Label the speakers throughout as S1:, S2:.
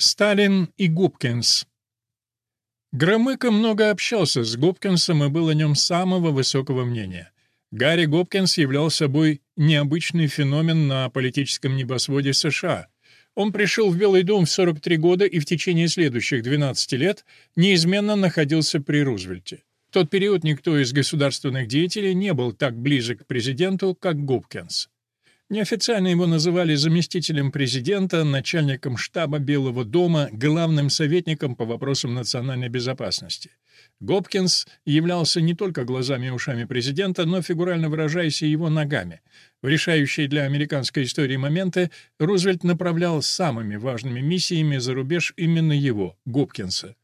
S1: Сталин и Губкинс Громыко много общался с Губкинсом и был о нем самого высокого мнения. Гарри Гопкинс являл собой необычный феномен на политическом небосводе США. Он пришел в Белый дом в 43 года и в течение следующих 12 лет неизменно находился при Рузвельте. В тот период никто из государственных деятелей не был так близок к президенту, как Гопкинс. Неофициально его называли заместителем президента, начальником штаба Белого дома, главным советником по вопросам национальной безопасности. Гопкинс являлся не только глазами и ушами президента, но, фигурально выражаясь, и его ногами. В решающие для американской истории моменты Рузвельт направлял самыми важными миссиями за рубеж именно его, Гопкинса.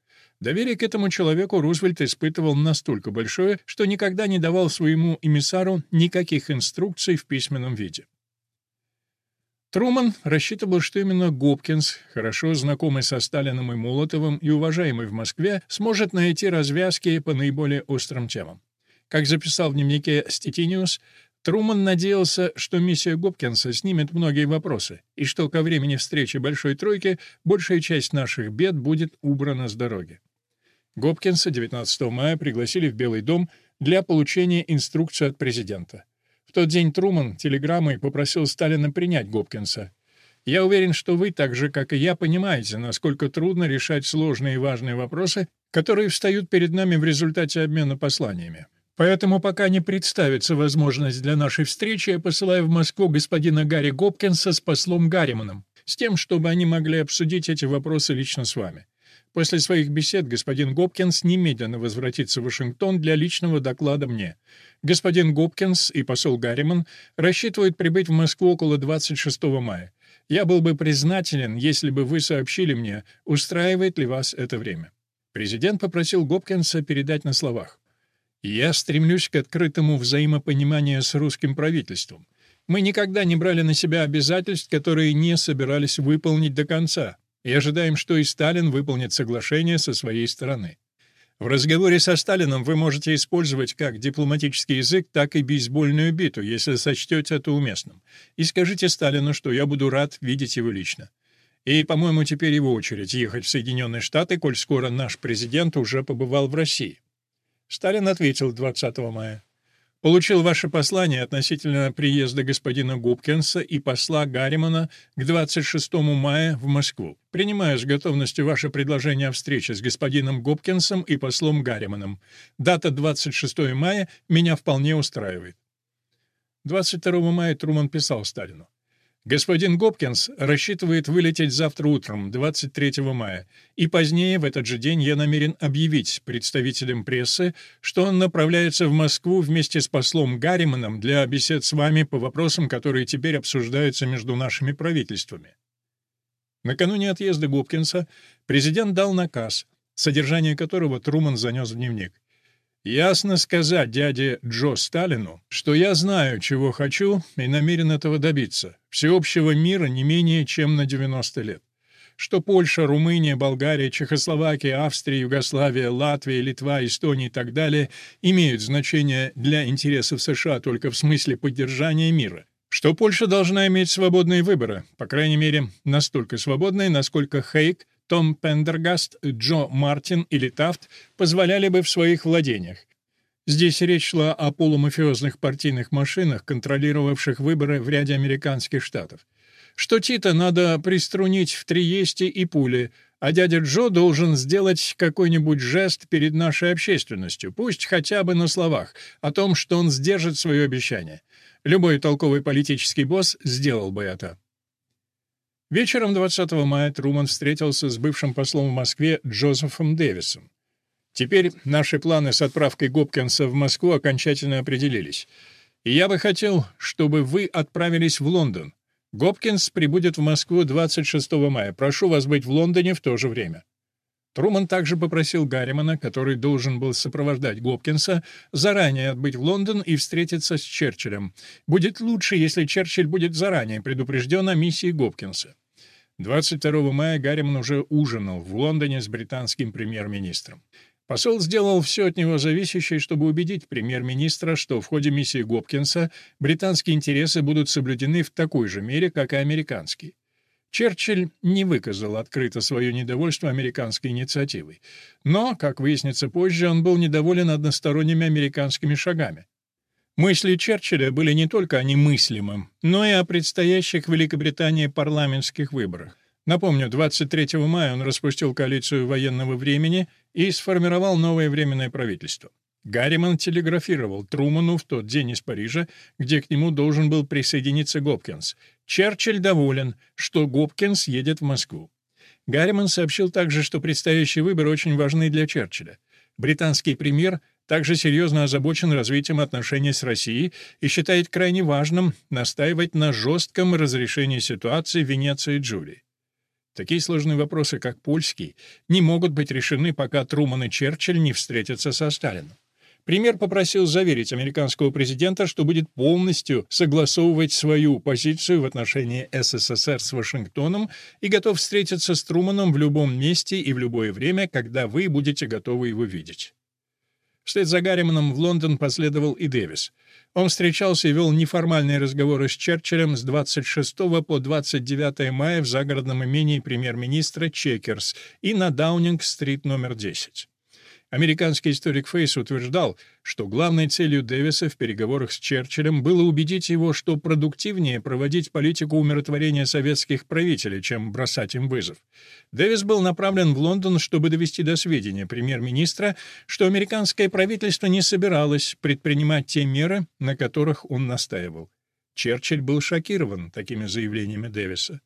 S1: Доверие к этому человеку Рузвельт испытывал настолько большое, что никогда не давал своему эмиссару никаких инструкций в письменном виде. Труман рассчитывал, что именно Гопкинс, хорошо знакомый со Сталиным и Молотовым и уважаемый в Москве, сможет найти развязки по наиболее острым темам. Как записал в дневнике Стетиниус, Труман надеялся, что миссия Гопкинса снимет многие вопросы, и что ко времени встречи Большой Тройки большая часть наших бед будет убрана с дороги. Гопкинса 19 мая пригласили в Белый дом для получения инструкции от президента тот день Труман телеграммой попросил Сталина принять Гопкинса. «Я уверен, что вы, так же, как и я, понимаете, насколько трудно решать сложные и важные вопросы, которые встают перед нами в результате обмена посланиями. Поэтому пока не представится возможность для нашей встречи, я посылаю в Москву господина Гарри Гопкинса с послом Гарриманом, с тем, чтобы они могли обсудить эти вопросы лично с вами. После своих бесед господин Гопкинс немедленно возвратится в Вашингтон для личного доклада мне. Господин Гопкинс и посол Гарриман рассчитывают прибыть в Москву около 26 мая. Я был бы признателен, если бы вы сообщили мне, устраивает ли вас это время. Президент попросил Гопкинса передать на словах. «Я стремлюсь к открытому взаимопониманию с русским правительством. Мы никогда не брали на себя обязательств, которые не собирались выполнить до конца и ожидаем, что и Сталин выполнит соглашение со своей стороны. В разговоре со Сталином вы можете использовать как дипломатический язык, так и бейсбольную биту, если сочтете это уместным. И скажите Сталину, что я буду рад видеть его лично. И, по-моему, теперь его очередь ехать в Соединенные Штаты, коль скоро наш президент уже побывал в России. Сталин ответил 20 мая. Получил ваше послание относительно приезда господина Губкинса и посла Гарримана к 26 мая в Москву. Принимаю с готовностью ваше предложение о встрече с господином Губкинсом и послом Гарриманом. Дата 26 мая меня вполне устраивает. 22 мая Труман писал Сталину. Господин Гопкинс рассчитывает вылететь завтра утром, 23 мая, и позднее в этот же день я намерен объявить представителям прессы, что он направляется в Москву вместе с послом Гарриманом для бесед с вами по вопросам, которые теперь обсуждаются между нашими правительствами. Накануне отъезда Гопкинса президент дал наказ, содержание которого Труман занес в дневник. Ясно сказать дяде Джо Сталину, что я знаю, чего хочу, и намерен этого добиться. Всеобщего мира не менее чем на 90 лет. Что Польша, Румыния, Болгария, Чехословакия, Австрия, Югославия, Латвия, Литва, Эстония и так далее имеют значение для интересов США только в смысле поддержания мира. Что Польша должна иметь свободные выборы, по крайней мере, настолько свободные, насколько Хейк том Пендергаст, Джо Мартин или Тафт позволяли бы в своих владениях. Здесь речь шла о полумафиозных партийных машинах, контролировавших выборы в ряде американских штатов. Что Тита надо приструнить в Триесте и Пуле, а дядя Джо должен сделать какой-нибудь жест перед нашей общественностью, пусть хотя бы на словах, о том, что он сдержит свое обещание. Любой толковый политический босс сделал бы это. Вечером 20 мая Труман встретился с бывшим послом в Москве Джозефом Дэвисом. Теперь наши планы с отправкой Гопкинса в Москву окончательно определились. И я бы хотел, чтобы вы отправились в Лондон. Гопкинс прибудет в Москву 26 мая. Прошу вас быть в Лондоне в то же время. Труман также попросил Гарримана, который должен был сопровождать Гопкинса, заранее отбыть в Лондон и встретиться с Черчиллем. Будет лучше, если Черчилль будет заранее предупрежден о миссии Гопкинса. 22 мая Гарриман уже ужинал в Лондоне с британским премьер-министром. Посол сделал все от него зависящее, чтобы убедить премьер-министра, что в ходе миссии Гопкинса британские интересы будут соблюдены в такой же мере, как и американские. Черчилль не выказал открыто свое недовольство американской инициативой. Но, как выяснится позже, он был недоволен односторонними американскими шагами. Мысли Черчилля были не только о немыслимом, но и о предстоящих в Великобритании парламентских выборах. Напомню, 23 мая он распустил коалицию военного времени и сформировал новое временное правительство. Гарриман телеграфировал Труману в тот день из Парижа, где к нему должен был присоединиться Гопкинс. Черчилль доволен, что Гопкинс едет в Москву. Гарриман сообщил также, что предстоящие выборы очень важны для Черчилля. Британский премьер также серьезно озабочен развитием отношений с Россией и считает крайне важным настаивать на жестком разрешении ситуации в Венеции и Джулии. Такие сложные вопросы, как польский, не могут быть решены, пока Труман и Черчилль не встретятся со Сталином. Премьер попросил заверить американского президента, что будет полностью согласовывать свою позицию в отношении СССР с Вашингтоном и готов встретиться с Труманом в любом месте и в любое время, когда вы будете готовы его видеть. Вслед за Гарриманом в Лондон последовал и Дэвис. Он встречался и вел неформальные разговоры с Черчиллем с 26 по 29 мая в загородном имении премьер-министра Чекерс и на Даунинг-стрит номер 10. Американский историк Фейс утверждал, что главной целью Дэвиса в переговорах с Черчиллем было убедить его, что продуктивнее проводить политику умиротворения советских правителей, чем бросать им вызов. Дэвис был направлен в Лондон, чтобы довести до сведения премьер-министра, что американское правительство не собиралось предпринимать те меры, на которых он настаивал. Черчилль был шокирован такими заявлениями Дэвиса.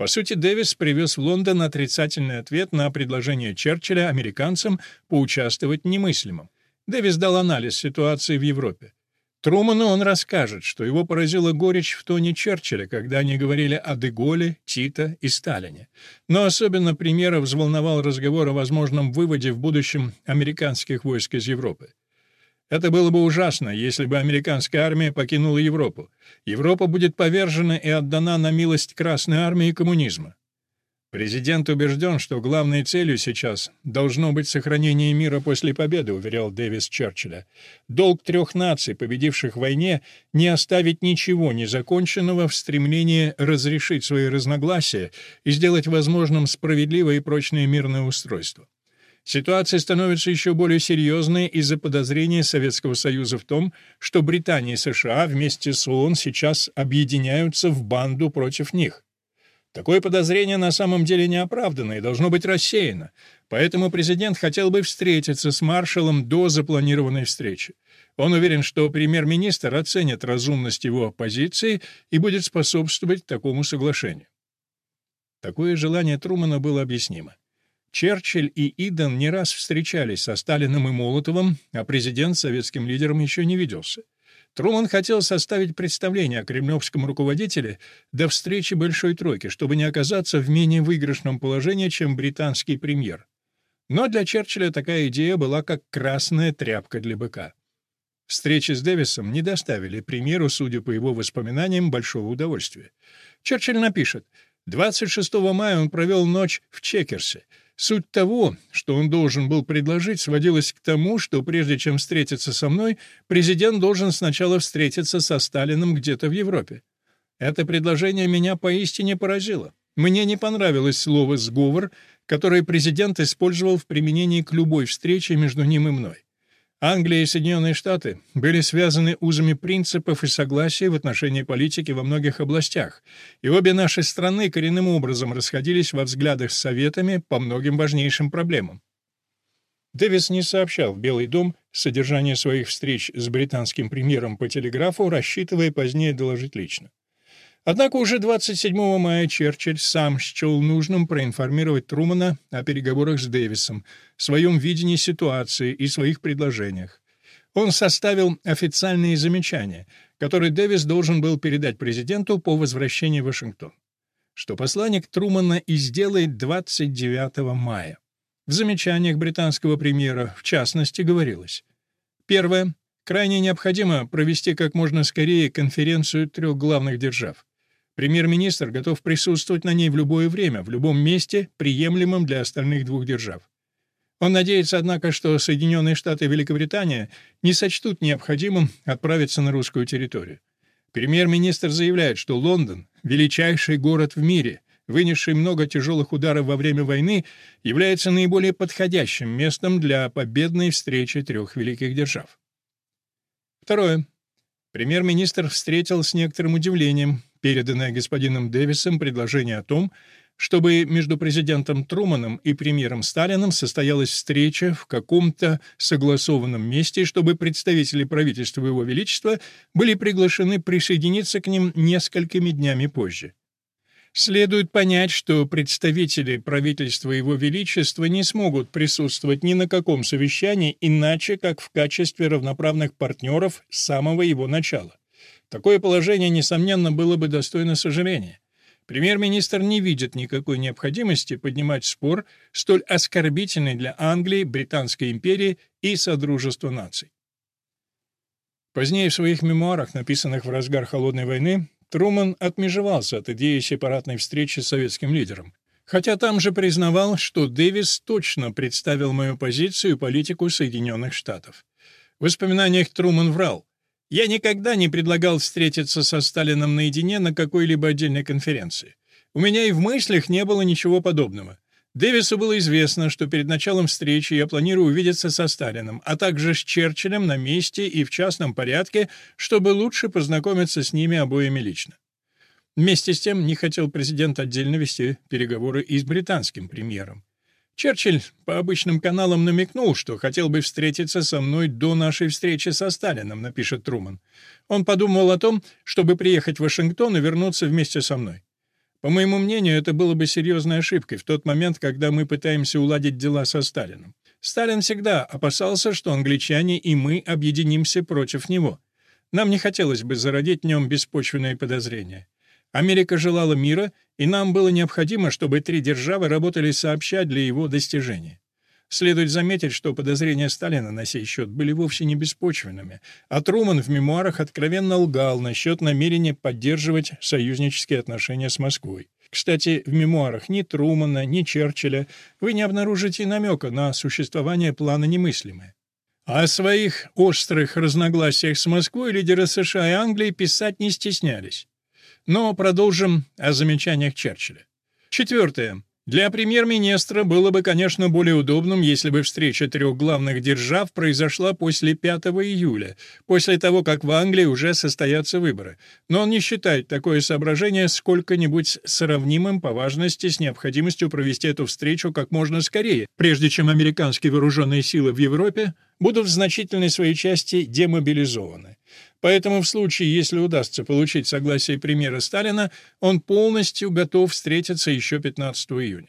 S1: По сути, Дэвис привез в Лондон отрицательный ответ на предложение Черчилля американцам поучаствовать в немыслимом. Дэвис дал анализ ситуации в Европе. Труману он расскажет, что его поразила горечь в тоне Черчилля, когда они говорили о Деголе, Тита и Сталине. Но особенно премьера взволновал разговор о возможном выводе в будущем американских войск из Европы. Это было бы ужасно, если бы американская армия покинула Европу. Европа будет повержена и отдана на милость Красной армии и коммунизма. Президент убежден, что главной целью сейчас должно быть сохранение мира после победы, уверял Дэвис Черчилля. Долг трех наций, победивших в войне, не оставить ничего незаконченного в стремлении разрешить свои разногласия и сделать возможным справедливое и прочное мирное устройство. Ситуация становится еще более серьезной из-за подозрения Советского Союза в том, что Британия и США вместе с ООН сейчас объединяются в банду против них. Такое подозрение на самом деле не оправдано и должно быть рассеяно, поэтому президент хотел бы встретиться с маршалом до запланированной встречи. Он уверен, что премьер-министр оценит разумность его позиции и будет способствовать такому соглашению. Такое желание Трумана было объяснимо. Черчилль и Иден не раз встречались со Сталиным и Молотовым, а президент советским лидером еще не виделся. Труман хотел составить представление о кремлевском руководителе до встречи Большой Тройки, чтобы не оказаться в менее выигрышном положении, чем британский премьер. Но для Черчилля такая идея была как красная тряпка для быка. Встречи с Дэвисом не доставили премьеру, судя по его воспоминаниям, большого удовольствия. Черчилль напишет, «26 мая он провел ночь в Чекерсе, Суть того, что он должен был предложить, сводилась к тому, что прежде чем встретиться со мной, президент должен сначала встретиться со Сталиным где-то в Европе. Это предложение меня поистине поразило. Мне не понравилось слово «сговор», которое президент использовал в применении к любой встрече между ним и мной. Англия и Соединенные Штаты были связаны узами принципов и согласия в отношении политики во многих областях, и обе наши страны коренным образом расходились во взглядах с Советами по многим важнейшим проблемам. Дэвис не сообщал в Белый дом содержание своих встреч с британским премьером по телеграфу, рассчитывая позднее доложить лично. Однако уже 27 мая Черчилль сам счел нужным проинформировать Трумана о переговорах с Дэвисом, своем видении ситуации и своих предложениях. Он составил официальные замечания, которые Дэвис должен был передать президенту по возвращении в Вашингтон, что посланник Трумана и сделает 29 мая. В замечаниях британского премьера, в частности, говорилось. Первое. Крайне необходимо провести как можно скорее конференцию трех главных держав. Премьер-министр готов присутствовать на ней в любое время, в любом месте, приемлемом для остальных двух держав. Он надеется, однако, что Соединенные Штаты и Великобритания не сочтут необходимым отправиться на русскую территорию. Премьер-министр заявляет, что Лондон — величайший город в мире, вынесший много тяжелых ударов во время войны, является наиболее подходящим местом для победной встречи трех великих держав. Второе. Премьер-министр встретил с некоторым удивлением переданное господином Дэвисом предложение о том, чтобы между президентом Труманом и премьером Сталиным состоялась встреча в каком-то согласованном месте, чтобы представители правительства Его Величества были приглашены присоединиться к ним несколькими днями позже. Следует понять, что представители правительства Его Величества не смогут присутствовать ни на каком совещании иначе, как в качестве равноправных партнеров с самого его начала. Такое положение, несомненно, было бы достойно сожаления. Премьер-министр не видит никакой необходимости поднимать спор, столь оскорбительный для Англии, Британской империи и Содружества наций. Позднее в своих мемуарах, написанных в разгар Холодной войны, Труман отмежевался от идеи сепаратной встречи с советским лидером. Хотя там же признавал, что Дэвис точно представил мою позицию и политику Соединенных Штатов. В воспоминаниях Труман врал. Я никогда не предлагал встретиться со Сталином наедине на какой-либо отдельной конференции. У меня и в мыслях не было ничего подобного. Дэвису было известно, что перед началом встречи я планирую увидеться со Сталином, а также с Черчиллем на месте и в частном порядке, чтобы лучше познакомиться с ними обоими лично. Вместе с тем не хотел президент отдельно вести переговоры и с британским премьером. Черчилль по обычным каналам намекнул, что хотел бы встретиться со мной до нашей встречи со Сталином, напишет Труман. Он подумал о том, чтобы приехать в Вашингтон и вернуться вместе со мной. По моему мнению, это было бы серьезной ошибкой в тот момент, когда мы пытаемся уладить дела со Сталином. Сталин всегда опасался, что англичане и мы объединимся против него. Нам не хотелось бы зародить в нем беспочвенные подозрения. Америка желала мира, и нам было необходимо, чтобы три державы работали сообща для его достижения. Следует заметить, что подозрения Сталина на сей счет были вовсе не беспочвенными, а Труман в мемуарах откровенно лгал насчет намерения поддерживать союзнические отношения с Москвой. Кстати, в мемуарах ни Трумана, ни Черчилля вы не обнаружите намека на существование плана немыслимое. О своих острых разногласиях с Москвой лидеры США и Англии писать не стеснялись. Но продолжим о замечаниях Черчилля. Четвертое. Для премьер-министра было бы, конечно, более удобным, если бы встреча трех главных держав произошла после 5 июля, после того, как в Англии уже состоятся выборы. Но он не считает такое соображение сколько-нибудь сравнимым по важности с необходимостью провести эту встречу как можно скорее, прежде чем американские вооруженные силы в Европе будут в значительной своей части демобилизованы. Поэтому в случае, если удастся получить согласие премьера Сталина, он полностью готов встретиться еще 15 июня.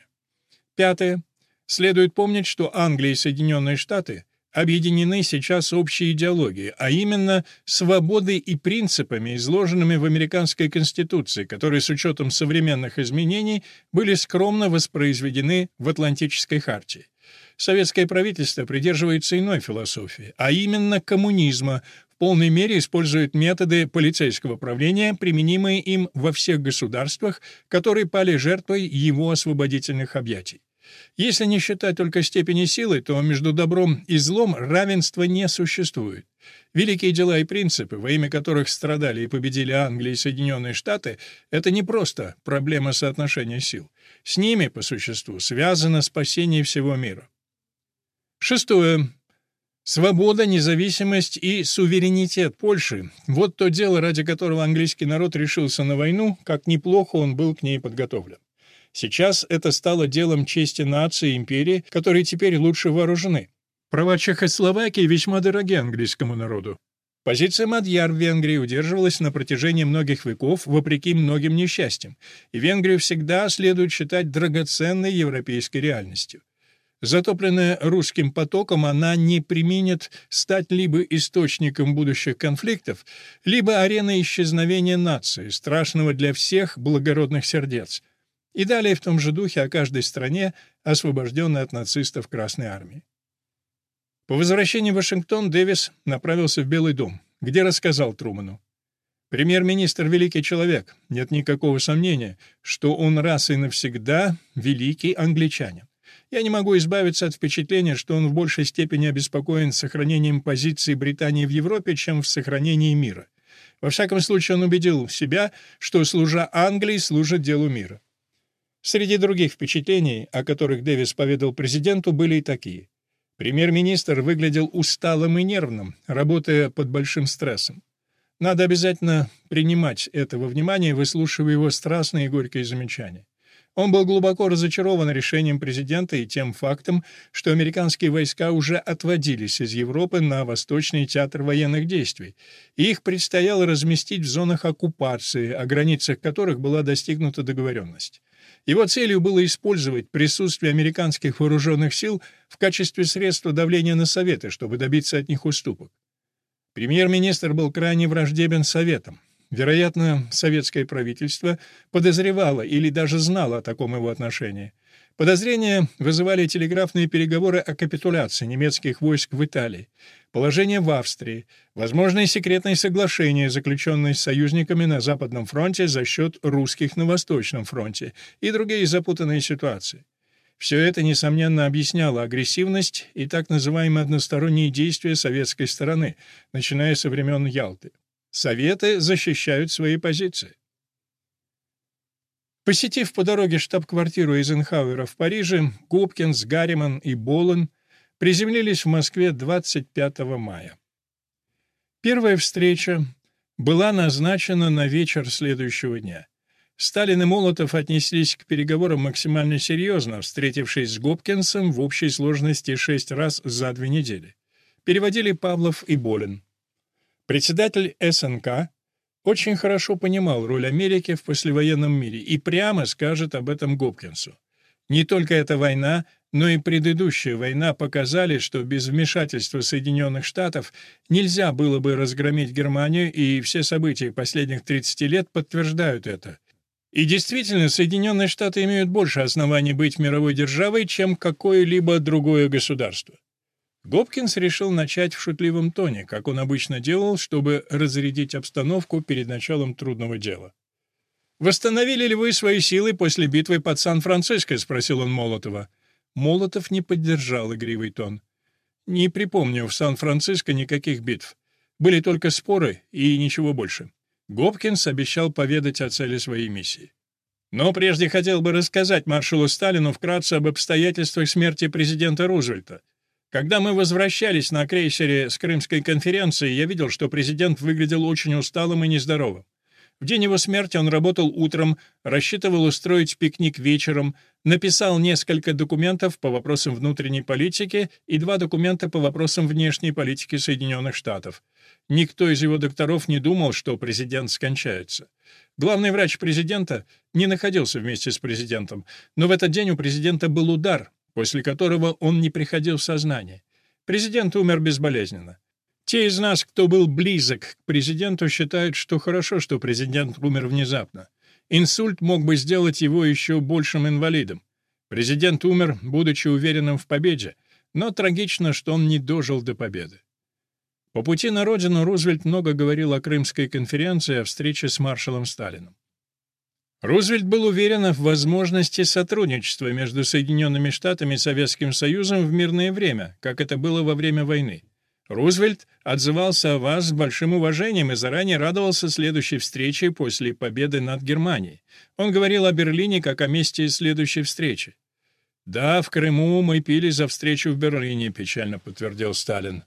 S1: Пятое. Следует помнить, что Англия и Соединенные Штаты объединены сейчас общей идеологией, а именно свободой и принципами, изложенными в американской Конституции, которые с учетом современных изменений были скромно воспроизведены в Атлантической хартии. Советское правительство придерживается иной философии, а именно коммунизма, полной мере использует методы полицейского правления, применимые им во всех государствах, которые пали жертвой его освободительных объятий. Если не считать только степени силы, то между добром и злом равенства не существует. Великие дела и принципы, во имя которых страдали и победили Англия и Соединенные Штаты, это не просто проблема соотношения сил. С ними, по существу, связано спасение всего мира. Шестое. Свобода, независимость и суверенитет Польши – вот то дело, ради которого английский народ решился на войну, как неплохо он был к ней подготовлен. Сейчас это стало делом чести нации и империи, которые теперь лучше вооружены. Права Чехословакии весьма дороги английскому народу. Позиция Мадьяр в Венгрии удерживалась на протяжении многих веков вопреки многим несчастьям, и Венгрию всегда следует считать драгоценной европейской реальностью. Затопленная русским потоком, она не применит стать либо источником будущих конфликтов, либо ареной исчезновения нации, страшного для всех благородных сердец. И далее в том же духе о каждой стране, освобожденной от нацистов Красной Армии. По возвращении в Вашингтон Дэвис направился в Белый дом, где рассказал Труману. Премьер-министр — великий человек, нет никакого сомнения, что он раз и навсегда великий англичанин. Я не могу избавиться от впечатления, что он в большей степени обеспокоен сохранением позиции Британии в Европе, чем в сохранении мира. Во всяком случае, он убедил себя, что, служа Англии, служит делу мира. Среди других впечатлений, о которых Дэвис поведал президенту, были и такие. Премьер-министр выглядел усталым и нервным, работая под большим стрессом. Надо обязательно принимать это во внимание, выслушивая его страстные и горькие замечания. Он был глубоко разочарован решением президента и тем фактом, что американские войска уже отводились из Европы на Восточный театр военных действий, их предстояло разместить в зонах оккупации, о границах которых была достигнута договоренность. Его целью было использовать присутствие американских вооруженных сил в качестве средства давления на Советы, чтобы добиться от них уступок. Премьер-министр был крайне враждебен Советам. Вероятно, советское правительство подозревало или даже знало о таком его отношении. Подозрения вызывали телеграфные переговоры о капитуляции немецких войск в Италии, положение в Австрии, возможные секретные соглашения, заключенные с союзниками на Западном фронте за счет русских на Восточном фронте и другие запутанные ситуации. Все это, несомненно, объясняло агрессивность и так называемые односторонние действия советской стороны, начиная со времен Ялты. Советы защищают свои позиции. Посетив по дороге штаб-квартиру Эйзенхауэра в Париже, Губкинс, Гарриман и Болен приземлились в Москве 25 мая. Первая встреча была назначена на вечер следующего дня. Сталин и Молотов отнеслись к переговорам максимально серьезно, встретившись с Гопкинсом в общей сложности шесть раз за две недели. Переводили Павлов и Болин. Председатель СНК очень хорошо понимал роль Америки в послевоенном мире и прямо скажет об этом Гопкинсу. Не только эта война, но и предыдущая война показали, что без вмешательства Соединенных Штатов нельзя было бы разгромить Германию, и все события последних 30 лет подтверждают это. И действительно, Соединенные Штаты имеют больше оснований быть мировой державой, чем какое-либо другое государство. Гопкинс решил начать в шутливом тоне, как он обычно делал, чтобы разрядить обстановку перед началом трудного дела. «Восстановили ли вы свои силы после битвы под Сан-Франциско?» — спросил он Молотова. Молотов не поддержал игривый тон. «Не припомню в Сан-Франциско никаких битв. Были только споры и ничего больше». Гопкинс обещал поведать о цели своей миссии. Но прежде хотел бы рассказать маршалу Сталину вкратце об обстоятельствах смерти президента Рузвельта. Когда мы возвращались на крейсере с Крымской конференции, я видел, что президент выглядел очень усталым и нездоровым. В день его смерти он работал утром, рассчитывал устроить пикник вечером, написал несколько документов по вопросам внутренней политики и два документа по вопросам внешней политики Соединенных Штатов. Никто из его докторов не думал, что президент скончается. Главный врач президента не находился вместе с президентом, но в этот день у президента был удар, после которого он не приходил в сознание. Президент умер безболезненно. Те из нас, кто был близок к президенту, считают, что хорошо, что президент умер внезапно. Инсульт мог бы сделать его еще большим инвалидом. Президент умер, будучи уверенным в победе, но трагично, что он не дожил до победы. По пути на родину Рузвельт много говорил о Крымской конференции, о встрече с маршалом Сталиным. Рузвельт был уверен в возможности сотрудничества между Соединенными Штатами и Советским Союзом в мирное время, как это было во время войны. Рузвельт отзывался о вас с большим уважением и заранее радовался следующей встрече после победы над Германией. Он говорил о Берлине как о месте следующей встречи. «Да, в Крыму мы пили за встречу в Берлине», — печально подтвердил Сталин.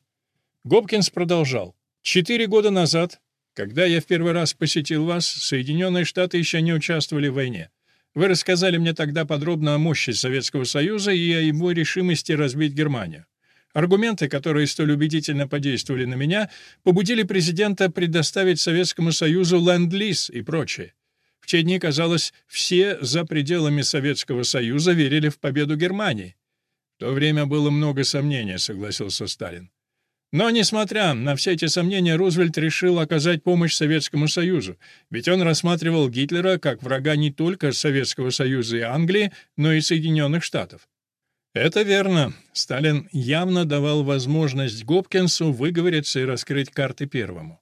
S1: Гопкинс продолжал. «Четыре года назад когда я в первый раз посетил вас, Соединенные Штаты еще не участвовали в войне. Вы рассказали мне тогда подробно о мощи Советского Союза и о его решимости разбить Германию. Аргументы, которые столь убедительно подействовали на меня, побудили президента предоставить Советскому Союзу ленд-лиз и прочее. В те дни, казалось, все за пределами Советского Союза верили в победу Германии. В то время было много сомнений, согласился Сталин. Но, несмотря на все эти сомнения, Рузвельт решил оказать помощь Советскому Союзу, ведь он рассматривал Гитлера как врага не только Советского Союза и Англии, но и Соединенных Штатов. Это верно. Сталин явно давал возможность Гопкинсу выговориться и раскрыть карты первому.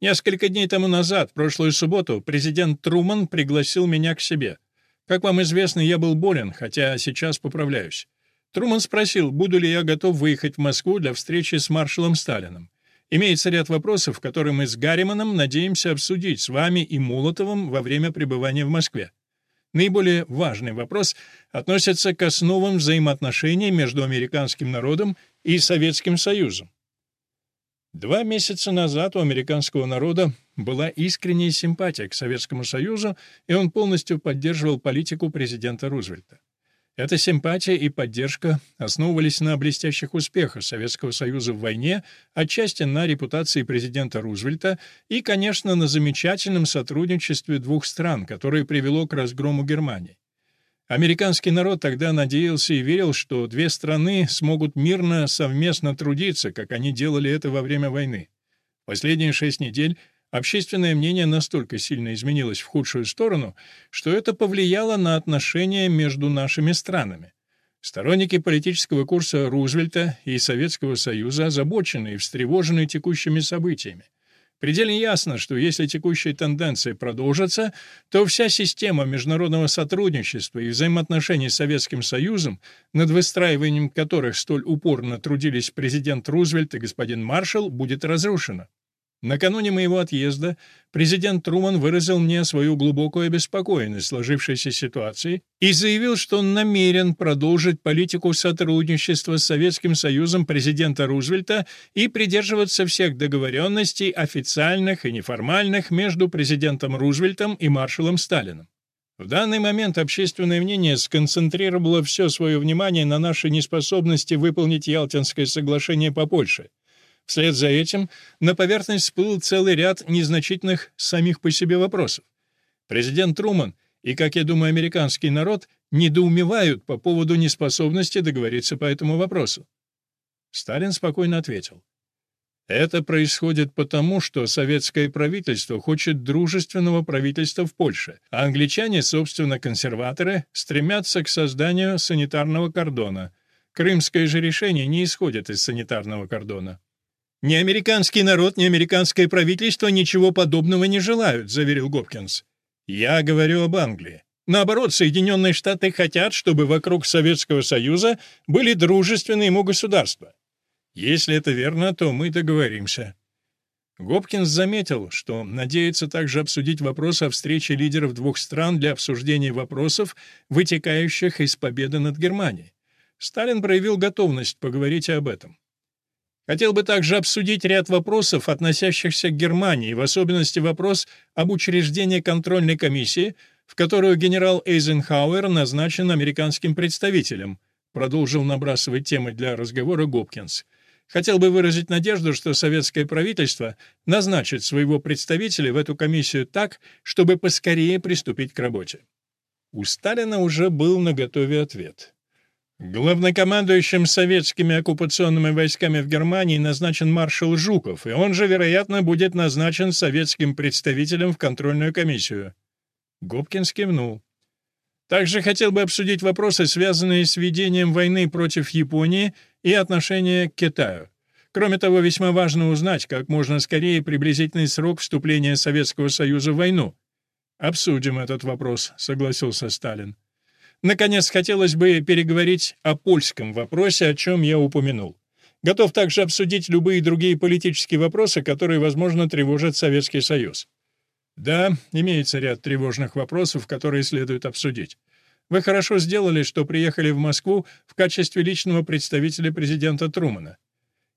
S1: Несколько дней тому назад, в прошлую субботу, президент Труман пригласил меня к себе. Как вам известно, я был болен, хотя сейчас поправляюсь. Труман спросил, буду ли я готов выехать в Москву для встречи с маршалом Сталиным. Имеется ряд вопросов, которые мы с Гарриманом надеемся обсудить с вами и Молотовым во время пребывания в Москве. наиболее важный вопрос относится к основам взаимоотношений между американским народом и Советским Союзом. Два месяца назад у американского народа была искренняя симпатия к Советскому Союзу, и он полностью поддерживал политику президента Рузвельта. Эта симпатия и поддержка основывались на блестящих успехах Советского Союза в войне, отчасти на репутации президента Рузвельта и, конечно, на замечательном сотрудничестве двух стран, которое привело к разгрому Германии. Американский народ тогда надеялся и верил, что две страны смогут мирно совместно трудиться, как они делали это во время войны. Последние шесть недель Общественное мнение настолько сильно изменилось в худшую сторону, что это повлияло на отношения между нашими странами. Сторонники политического курса Рузвельта и Советского Союза озабочены и встревожены текущими событиями. Предельно ясно, что если текущие тенденции продолжатся, то вся система международного сотрудничества и взаимоотношений с Советским Союзом, над выстраиванием которых столь упорно трудились президент Рузвельт и господин Маршалл, будет разрушена. Накануне моего отъезда президент Труман выразил мне свою глубокую обеспокоенность сложившейся ситуацией и заявил, что он намерен продолжить политику сотрудничества с Советским Союзом президента Рузвельта и придерживаться всех договоренностей, официальных и неформальных, между президентом Рузвельтом и маршалом Сталиным. В данный момент общественное мнение сконцентрировало все свое внимание на нашей неспособности выполнить Ялтинское соглашение по Польше — Вслед за этим на поверхность всплыл целый ряд незначительных самих по себе вопросов. Президент Труман и, как я думаю, американский народ недоумевают по поводу неспособности договориться по этому вопросу. Сталин спокойно ответил. Это происходит потому, что советское правительство хочет дружественного правительства в Польше, а англичане, собственно, консерваторы, стремятся к созданию санитарного кордона. Крымское же решение не исходит из санитарного кордона. «Ни американский народ, ни американское правительство ничего подобного не желают», — заверил Гопкинс. «Я говорю об Англии. Наоборот, Соединенные Штаты хотят, чтобы вокруг Советского Союза были дружественные ему государства. Если это верно, то мы договоримся». Гопкинс заметил, что надеется также обсудить вопрос о встрече лидеров двух стран для обсуждения вопросов, вытекающих из победы над Германией. Сталин проявил готовность поговорить об этом. Хотел бы также обсудить ряд вопросов, относящихся к Германии, в особенности вопрос об учреждении контрольной комиссии, в которую генерал Эйзенхауэр назначен американским представителем, продолжил набрасывать темы для разговора Гопкинс. Хотел бы выразить надежду, что советское правительство назначит своего представителя в эту комиссию так, чтобы поскорее приступить к работе. У Сталина уже был наготове ответ. Главнокомандующим советскими оккупационными войсками в Германии назначен маршал Жуков, и он же, вероятно, будет назначен советским представителем в контрольную комиссию. Гопкинс кивнул. Также хотел бы обсудить вопросы, связанные с ведением войны против Японии и отношения к Китаю. Кроме того, весьма важно узнать, как можно скорее приблизительный срок вступления Советского Союза в войну. «Обсудим этот вопрос», — согласился Сталин. Наконец, хотелось бы переговорить о польском вопросе, о чем я упомянул. Готов также обсудить любые другие политические вопросы, которые, возможно, тревожат Советский Союз. Да, имеется ряд тревожных вопросов, которые следует обсудить. Вы хорошо сделали, что приехали в Москву в качестве личного представителя президента Трумана.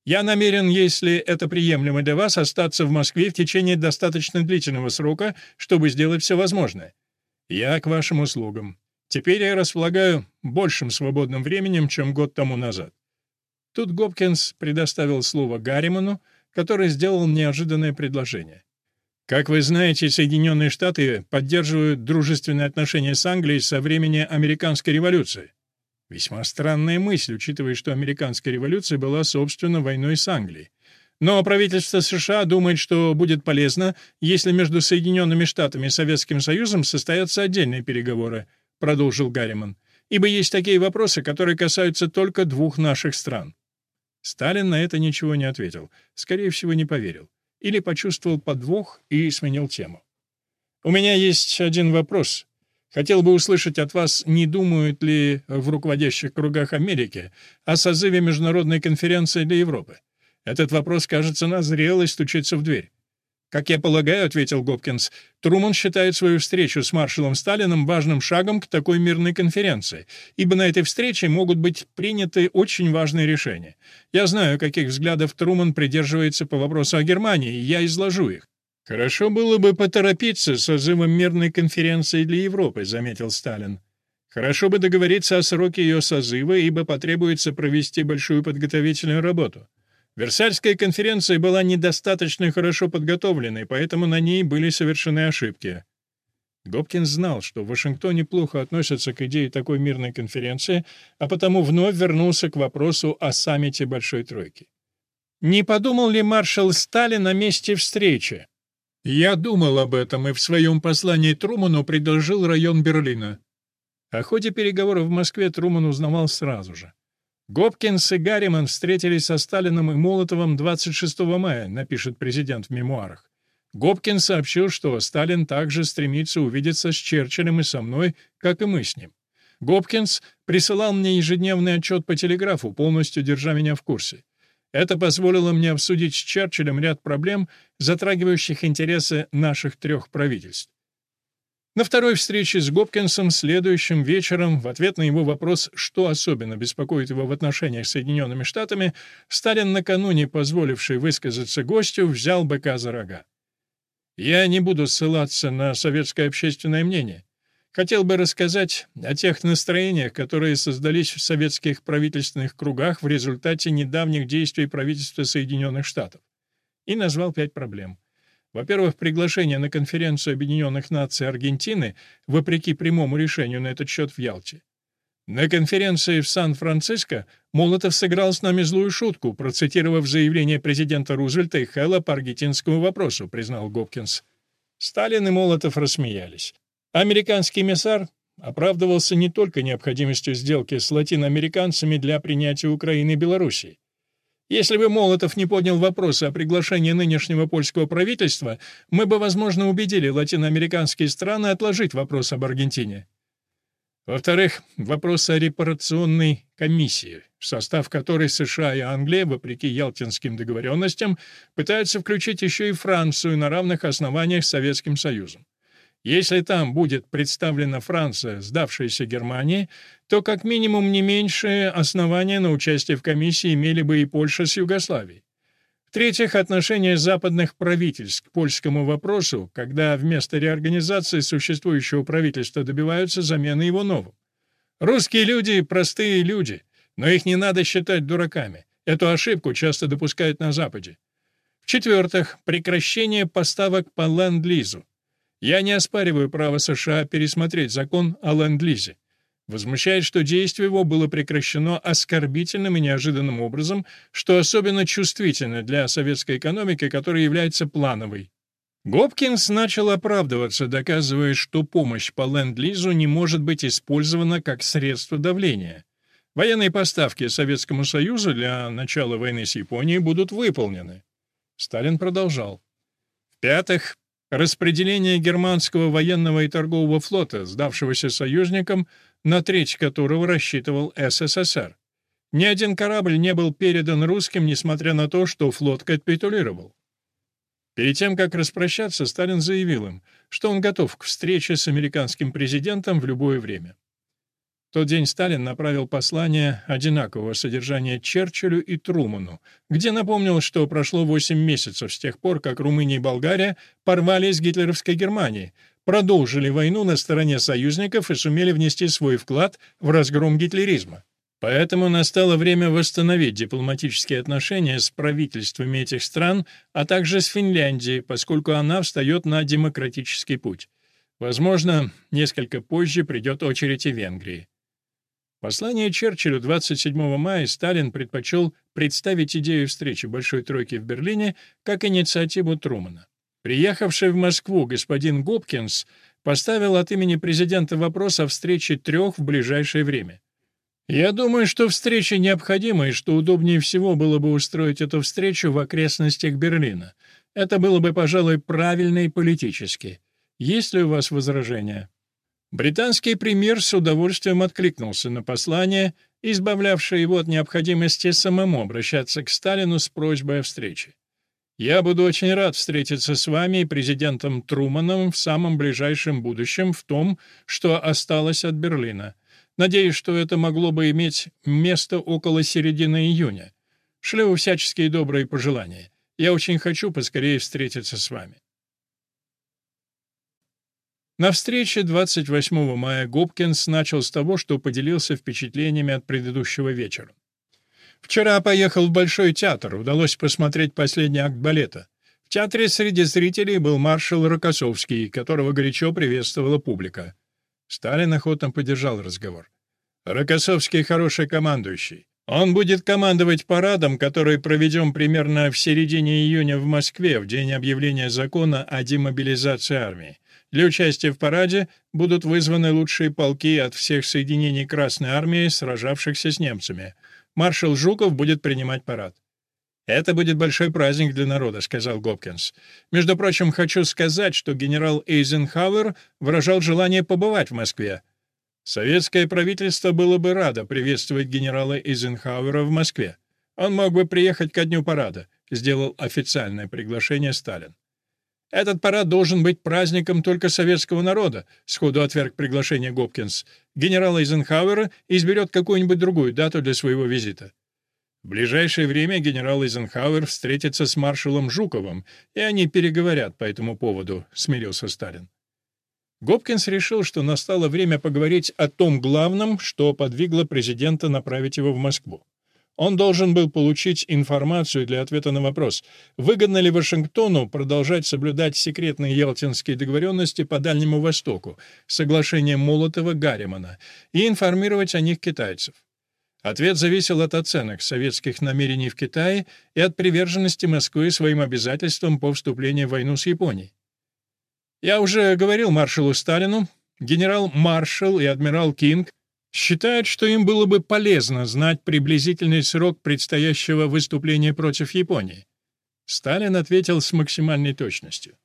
S1: Я намерен, если это приемлемо для вас, остаться в Москве в течение достаточно длительного срока, чтобы сделать все возможное. Я к вашим услугам. Теперь я располагаю большим свободным временем, чем год тому назад. Тут Гопкинс предоставил слово Гарриману, который сделал неожиданное предложение. Как вы знаете, Соединенные Штаты поддерживают дружественные отношения с Англией со времени Американской революции. Весьма странная мысль, учитывая, что Американская революция была, собственно, войной с Англией. Но правительство США думает, что будет полезно, если между Соединенными Штатами и Советским Союзом состоятся отдельные переговоры — продолжил Гарриман, ибо есть такие вопросы, которые касаются только двух наших стран. Сталин на это ничего не ответил, скорее всего, не поверил, или почувствовал подвох и сменил тему. «У меня есть один вопрос. Хотел бы услышать от вас, не думают ли в руководящих кругах Америки о созыве международной конференции для Европы. Этот вопрос, кажется, назрел и стучится в дверь. «Как я полагаю», — ответил Гопкинс, — «Труман считает свою встречу с маршалом Сталиным важным шагом к такой мирной конференции, ибо на этой встрече могут быть приняты очень важные решения. Я знаю, каких взглядов Труман придерживается по вопросу о Германии, и я изложу их». «Хорошо было бы поторопиться с созывом мирной конференции для Европы», — заметил Сталин. «Хорошо бы договориться о сроке ее созыва, ибо потребуется провести большую подготовительную работу». Версальская конференция была недостаточно хорошо подготовленной, поэтому на ней были совершены ошибки. Гопкинс знал, что в Вашингтоне плохо относятся к идее такой мирной конференции, а потому вновь вернулся к вопросу о саммите Большой Тройки. Не подумал ли маршал Сталин о месте встречи? Я думал об этом и в своем послании Труману предложил район Берлина. О ходе переговоров в Москве Труман узнавал сразу же. Гопкинс и Гарриман встретились со Сталиным и Молотовым 26 мая, напишет президент в мемуарах. Гопкинс сообщил, что Сталин также стремится увидеться с Черчиллем и со мной, как и мы с ним. Гопкинс присылал мне ежедневный отчет по телеграфу, полностью держа меня в курсе. Это позволило мне обсудить с Черчиллем ряд проблем, затрагивающих интересы наших трех правительств. На второй встрече с Гопкинсом следующим вечером, в ответ на его вопрос, что особенно беспокоит его в отношениях с Соединенными Штатами, Сталин, накануне позволивший высказаться гостю, взял быка за рога. «Я не буду ссылаться на советское общественное мнение. Хотел бы рассказать о тех настроениях, которые создались в советских правительственных кругах в результате недавних действий правительства Соединенных Штатов. И назвал пять проблем. Во-первых, приглашение на конференцию Объединенных Наций Аргентины, вопреки прямому решению на этот счет в Ялте. На конференции в Сан-Франциско Молотов сыграл с нами злую шутку, процитировав заявление президента Рузвельта и Хэлла по аргентинскому вопросу, признал Гопкинс. Сталин и Молотов рассмеялись. Американский эмиссар оправдывался не только необходимостью сделки с латиноамериканцами для принятия Украины и Белоруссии. Если бы Молотов не поднял вопросы о приглашении нынешнего польского правительства, мы бы, возможно, убедили латиноамериканские страны отложить вопрос об Аргентине. Во-вторых, вопрос о репарационной комиссии, в состав которой США и Англия, вопреки ялтинским договоренностям, пытаются включить еще и Францию на равных основаниях с Советским Союзом. Если там будет представлена Франция, сдавшаяся Германии, то как минимум не меньшее основание на участие в комиссии имели бы и Польша с Югославией. В-третьих, отношение западных правительств к польскому вопросу, когда вместо реорганизации существующего правительства добиваются замены его новым. Русские люди — простые люди, но их не надо считать дураками. Эту ошибку часто допускают на Западе. В-четвертых, прекращение поставок по ленд-лизу. Я не оспариваю право США пересмотреть закон о ленд-лизе. Возмущает, что действие его было прекращено оскорбительным и неожиданным образом, что особенно чувствительно для советской экономики, которая является плановой. Гопкинс начал оправдываться, доказывая, что помощь по ленд-лизу не может быть использована как средство давления. Военные поставки Советскому Союзу для начала войны с Японией будут выполнены. Сталин продолжал. В-пятых, Распределение германского военного и торгового флота, сдавшегося союзникам, на треть которого рассчитывал СССР. Ни один корабль не был передан русским, несмотря на то, что флот капитулировал. Перед тем, как распрощаться, Сталин заявил им, что он готов к встрече с американским президентом в любое время тот день Сталин направил послание одинакового содержания Черчиллю и Труману, где напомнил, что прошло 8 месяцев с тех пор, как Румыния и Болгария порвали с гитлеровской Германией, продолжили войну на стороне союзников и сумели внести свой вклад в разгром гитлеризма. Поэтому настало время восстановить дипломатические отношения с правительствами этих стран, а также с Финляндией, поскольку она встает на демократический путь. Возможно, несколько позже придет очередь и Венгрии. Послание Черчиллю 27 мая Сталин предпочел представить идею встречи Большой Тройки в Берлине как инициативу Трумана. Приехавший в Москву господин Гопкинс поставил от имени президента вопрос о встрече трех в ближайшее время. «Я думаю, что встреча необходима и что удобнее всего было бы устроить эту встречу в окрестностях Берлина. Это было бы, пожалуй, правильно и политически. Есть ли у вас возражения?» Британский премьер с удовольствием откликнулся на послание, избавлявшее его от необходимости самому обращаться к Сталину с просьбой о встрече. Я буду очень рад встретиться с вами и президентом Труманом в самом ближайшем будущем в том, что осталось от Берлина. Надеюсь, что это могло бы иметь место около середины июня. Шлю всяческие добрые пожелания. Я очень хочу поскорее встретиться с вами. На встрече 28 мая Гопкинс начал с того, что поделился впечатлениями от предыдущего вечера. Вчера поехал в Большой театр, удалось посмотреть последний акт балета. В театре среди зрителей был маршал Рокоссовский, которого горячо приветствовала публика. Сталин охотно поддержал разговор. «Рокоссовский хороший командующий. Он будет командовать парадом, который проведем примерно в середине июня в Москве, в день объявления закона о демобилизации армии. Для участия в параде будут вызваны лучшие полки от всех соединений Красной армии, сражавшихся с немцами маршал Жуков будет принимать парад. «Это будет большой праздник для народа», — сказал Гопкинс. «Между прочим, хочу сказать, что генерал Эйзенхауэр выражал желание побывать в Москве. Советское правительство было бы радо приветствовать генерала Эйзенхауэра в Москве. Он мог бы приехать ко дню парада», — сделал официальное приглашение Сталин. «Этот парад должен быть праздником только советского народа», — сходу отверг приглашение Гопкинс. «Генерал Эйзенхауэр изберет какую-нибудь другую дату для своего визита». В ближайшее время генерал Эйзенхауэр встретится с маршалом Жуковым, и они переговорят по этому поводу», — смирился Сталин. Гопкинс решил, что настало время поговорить о том главном, что подвигло президента направить его в Москву. Он должен был получить информацию для ответа на вопрос, выгодно ли Вашингтону продолжать соблюдать секретные ялтинские договоренности по Дальнему Востоку, соглашение Молотова-Гарримана, и информировать о них китайцев. Ответ зависел от оценок советских намерений в Китае и от приверженности Москвы своим обязательствам по вступлению в войну с Японией. Я уже говорил маршалу Сталину, генерал-маршал и адмирал Кинг считают, что им было бы полезно знать приблизительный срок предстоящего выступления против Японии. Сталин ответил с максимальной точностью.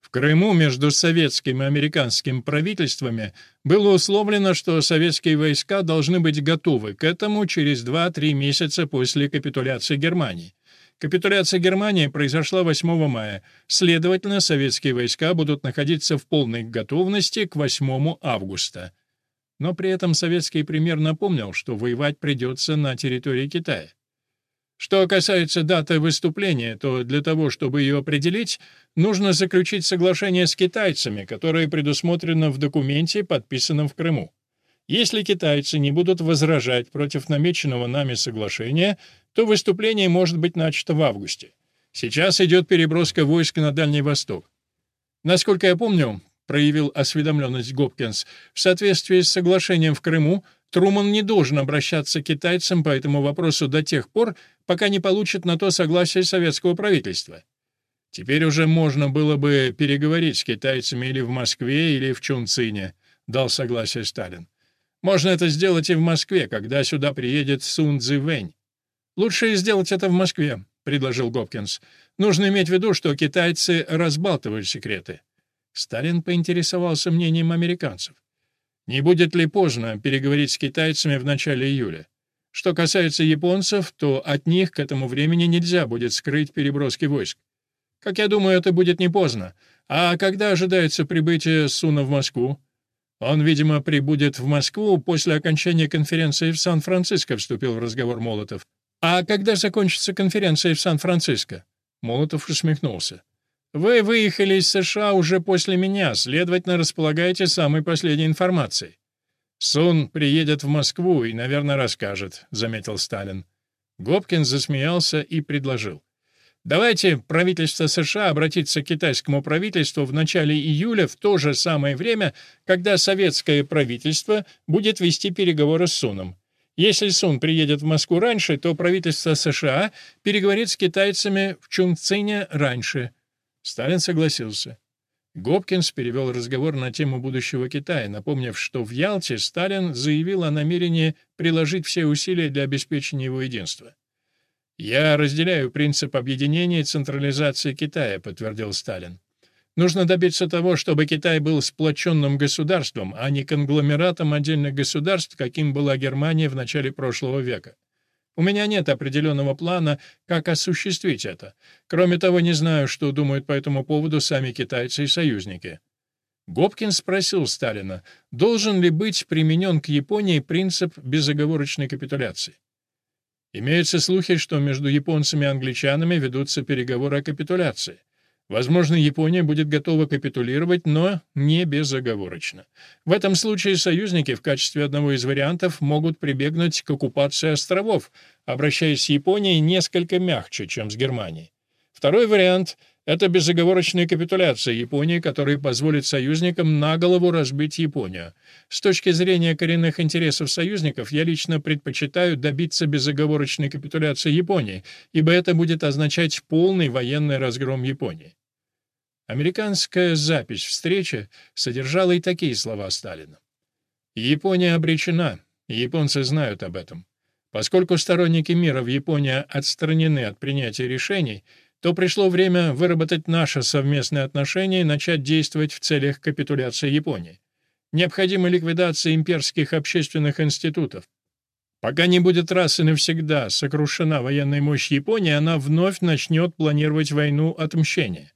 S1: В Крыму между советским и американским правительствами было условлено, что советские войска должны быть готовы к этому через 2-3 месяца после капитуляции Германии. Капитуляция Германии произошла 8 мая, следовательно, советские войска будут находиться в полной готовности к 8 августа. Но при этом советский премьер напомнил, что воевать придется на территории Китая. Что касается даты выступления, то для того, чтобы ее определить, нужно заключить соглашение с китайцами, которое предусмотрено в документе, подписанном в Крыму. Если китайцы не будут возражать против намеченного нами соглашения, то выступление может быть начато в августе. Сейчас идет переброска войск на Дальний Восток. Насколько я помню, проявил осведомленность Гопкинс, в соответствии с соглашением в Крыму Труман не должен обращаться к китайцам по этому вопросу до тех пор, пока не получит на то согласие советского правительства. Теперь уже можно было бы переговорить с китайцами или в Москве, или в Чунцине, дал согласие Сталин. Можно это сделать и в Москве, когда сюда приедет Сун Цзивэнь. Лучше сделать это в Москве, предложил Гопкинс. Нужно иметь в виду, что китайцы разбалтывают секреты. Сталин поинтересовался мнением американцев. Не будет ли поздно переговорить с китайцами в начале июля? Что касается японцев, то от них к этому времени нельзя будет скрыть переброски войск. Как я думаю, это будет не поздно. А когда ожидается прибытие Суна в Москву? Он, видимо, прибудет в Москву после окончания конференции в Сан-Франциско, вступил в разговор Молотов. А когда закончится конференция в Сан-Франциско? Молотов усмехнулся. Вы выехали из США уже после меня, следовательно, располагаете самой последней информацией. Сун приедет в Москву и, наверное, расскажет, заметил Сталин. Гопкин засмеялся и предложил: Давайте правительство США обратится к китайскому правительству в начале июля в то же самое время, когда советское правительство будет вести переговоры с Суном. Если Сун приедет в Москву раньше, то правительство США переговорит с китайцами в Чунцине раньше. Сталин согласился. Гопкинс перевел разговор на тему будущего Китая, напомнив, что в Ялте Сталин заявил о намерении приложить все усилия для обеспечения его единства. «Я разделяю принцип объединения и централизации Китая», — подтвердил Сталин. «Нужно добиться того, чтобы Китай был сплоченным государством, а не конгломератом отдельных государств, каким была Германия в начале прошлого века. У меня нет определенного плана, как осуществить это. Кроме того, не знаю, что думают по этому поводу сами китайцы и союзники. Гопкинс спросил Сталина, должен ли быть применен к Японии принцип безоговорочной капитуляции. Имеются слухи, что между японцами и англичанами ведутся переговоры о капитуляции. Возможно, Япония будет готова капитулировать, но не безоговорочно. В этом случае союзники в качестве одного из вариантов могут прибегнуть к оккупации островов, обращаясь с Японией несколько мягче, чем с Германией. Второй вариант — это безоговорочная капитуляция Японии, которая позволит союзникам на голову разбить Японию. С точки зрения коренных интересов союзников, я лично предпочитаю добиться безоговорочной капитуляции Японии, ибо это будет означать полный военный разгром Японии. Американская запись встречи содержала и такие слова Сталина. «Япония обречена, японцы знают об этом. Поскольку сторонники мира в Японии отстранены от принятия решений, то пришло время выработать наше совместное отношение и начать действовать в целях капитуляции Японии. Необходима ликвидация имперских общественных институтов. Пока не будет раз и навсегда сокрушена военная мощь Японии, она вновь начнет планировать войну отмщения.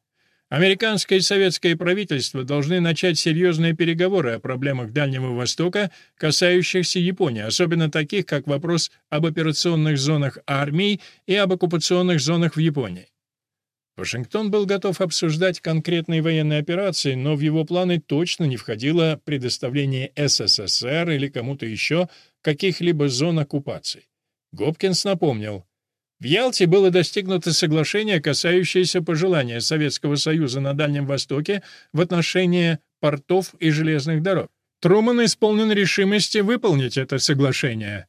S1: Американское и советское правительство должны начать серьезные переговоры о проблемах Дальнего Востока, касающихся Японии, особенно таких, как вопрос об операционных зонах армии и об оккупационных зонах в Японии. Вашингтон был готов обсуждать конкретные военные операции, но в его планы точно не входило предоставление СССР или кому-то еще каких-либо зон оккупации. Гопкинс напомнил, в Ялте было достигнуто соглашение, касающееся пожелания Советского Союза на Дальнем Востоке в отношении портов и железных дорог. Труман исполнен решимости выполнить это соглашение.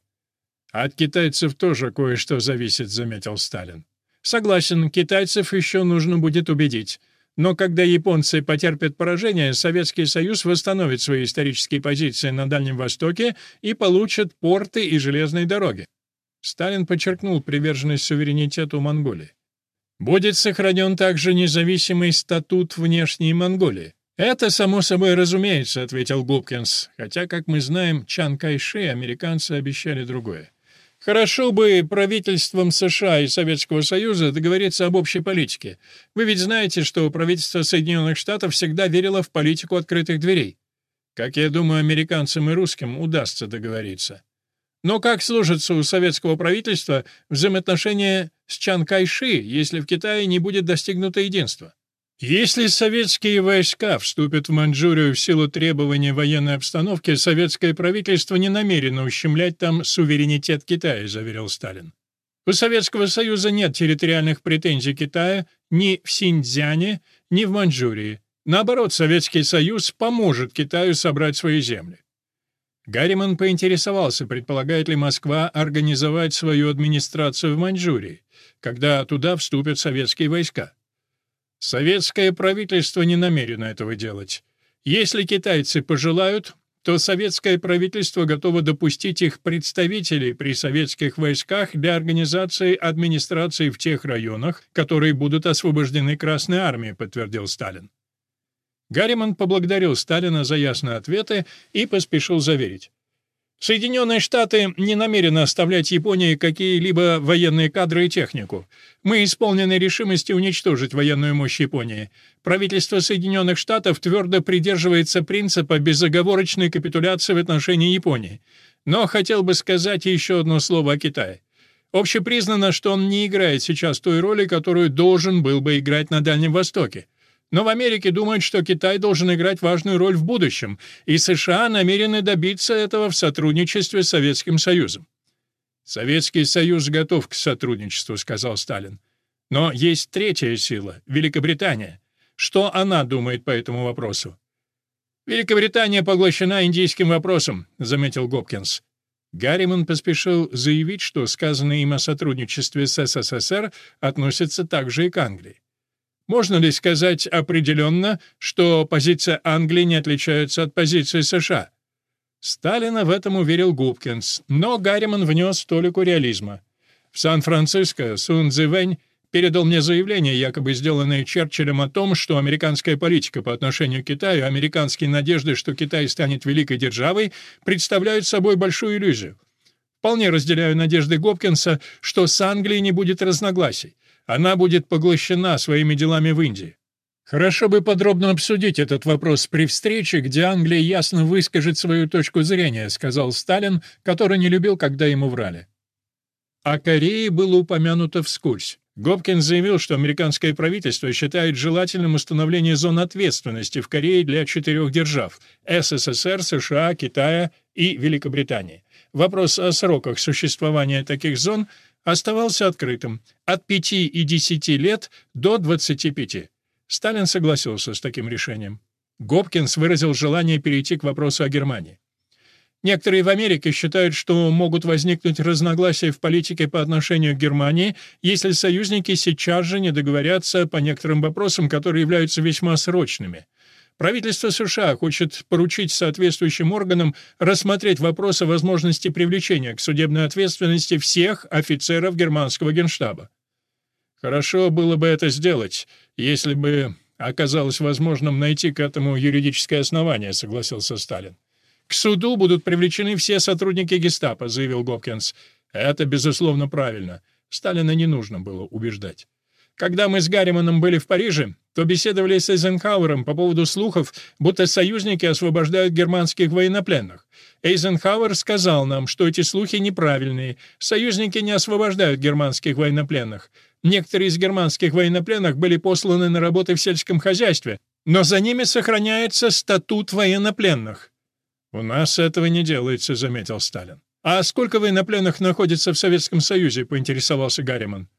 S1: «От китайцев тоже кое-что зависит», — заметил Сталин. Согласен, китайцев еще нужно будет убедить. Но когда японцы потерпят поражение, Советский Союз восстановит свои исторические позиции на Дальнем Востоке и получит порты и железные дороги. Сталин подчеркнул приверженность суверенитету Монголии. Будет сохранен также независимый статут внешней Монголии. «Это само собой разумеется», — ответил Губкинс, хотя, как мы знаем, Чан Кайши американцы обещали другое. Хорошо бы правительствам США и Советского Союза договориться об общей политике. Вы ведь знаете, что правительство Соединенных Штатов всегда верило в политику открытых дверей. Как я думаю, американцам и русским удастся договориться. Но как сложится у советского правительства взаимоотношения с Чан Кайши, если в Китае не будет достигнуто единства? Если советские войска вступят в Маньчжурию в силу требования военной обстановки, советское правительство не намерено ущемлять там суверенитет Китая, заверил Сталин. У Советского Союза нет территориальных претензий Китая ни в Синьцзяне, ни в Маньчжурии. Наоборот, Советский Союз поможет Китаю собрать свои земли. Гарриман поинтересовался, предполагает ли Москва организовать свою администрацию в Маньчжурии, когда туда вступят советские войска. Советское правительство не намерено этого делать. Если китайцы пожелают, то советское правительство готово допустить их представителей при советских войсках для организации администрации в тех районах, которые будут освобождены Красной армией, подтвердил Сталин. Гарриман поблагодарил Сталина за ясные ответы и поспешил заверить. Соединенные Штаты не намерены оставлять Японии какие-либо военные кадры и технику. Мы исполнены решимости уничтожить военную мощь Японии. Правительство Соединенных Штатов твердо придерживается принципа безоговорочной капитуляции в отношении Японии. Но хотел бы сказать еще одно слово о Китае. Общепризнано, что он не играет сейчас той роли, которую должен был бы играть на Дальнем Востоке. Но в Америке думают, что Китай должен играть важную роль в будущем, и США намерены добиться этого в сотрудничестве с Советским Союзом. «Советский Союз готов к сотрудничеству», — сказал Сталин. «Но есть третья сила — Великобритания. Что она думает по этому вопросу?» «Великобритания поглощена индийским вопросом», — заметил Гопкинс. Гарриман поспешил заявить, что сказанное им о сотрудничестве с СССР относится также и к Англии. Можно ли сказать определенно, что позиция Англии не отличается от позиции США? Сталина в этом уверил Губкинс, но Гарриман внес толику реализма. В Сан-Франциско Сун Цзивэнь передал мне заявление, якобы сделанное Черчиллем о том, что американская политика по отношению к Китаю, американские надежды, что Китай станет великой державой, представляют собой большую иллюзию. Вполне разделяю надежды Гопкинса, что с Англией не будет разногласий. Она будет поглощена своими делами в Индии. Хорошо бы подробно обсудить этот вопрос при встрече, где Англия ясно выскажет свою точку зрения, сказал Сталин, который не любил, когда ему врали. О Корее было упомянуто вскользь. Гопкинс заявил, что американское правительство считает желательным установление зон ответственности в Корее для четырех держав — СССР, США, Китая и Великобритании. Вопрос о сроках существования таких зон оставался открытым — от 5 и 10 лет до 25. Сталин согласился с таким решением. Гопкинс выразил желание перейти к вопросу о Германии. Некоторые в Америке считают, что могут возникнуть разногласия в политике по отношению к Германии, если союзники сейчас же не договорятся по некоторым вопросам, которые являются весьма срочными. Правительство США хочет поручить соответствующим органам рассмотреть вопрос о возможности привлечения к судебной ответственности всех офицеров германского генштаба. Хорошо было бы это сделать, если бы оказалось возможным найти к этому юридическое основание, согласился Сталин. «К суду будут привлечены все сотрудники гестапо», — заявил Гопкинс. «Это, безусловно, правильно. Сталина не нужно было убеждать. Когда мы с Гарриманом были в Париже, то беседовали с Эйзенхауэром по поводу слухов, будто союзники освобождают германских военнопленных. Эйзенхауэр сказал нам, что эти слухи неправильные. Союзники не освобождают германских военнопленных. Некоторые из германских военнопленных были посланы на работы в сельском хозяйстве, но за ними сохраняется статут военнопленных. «У нас этого не делается», — заметил Сталин. «А сколько военнопленных находится в Советском Союзе?» — поинтересовался Гарриман.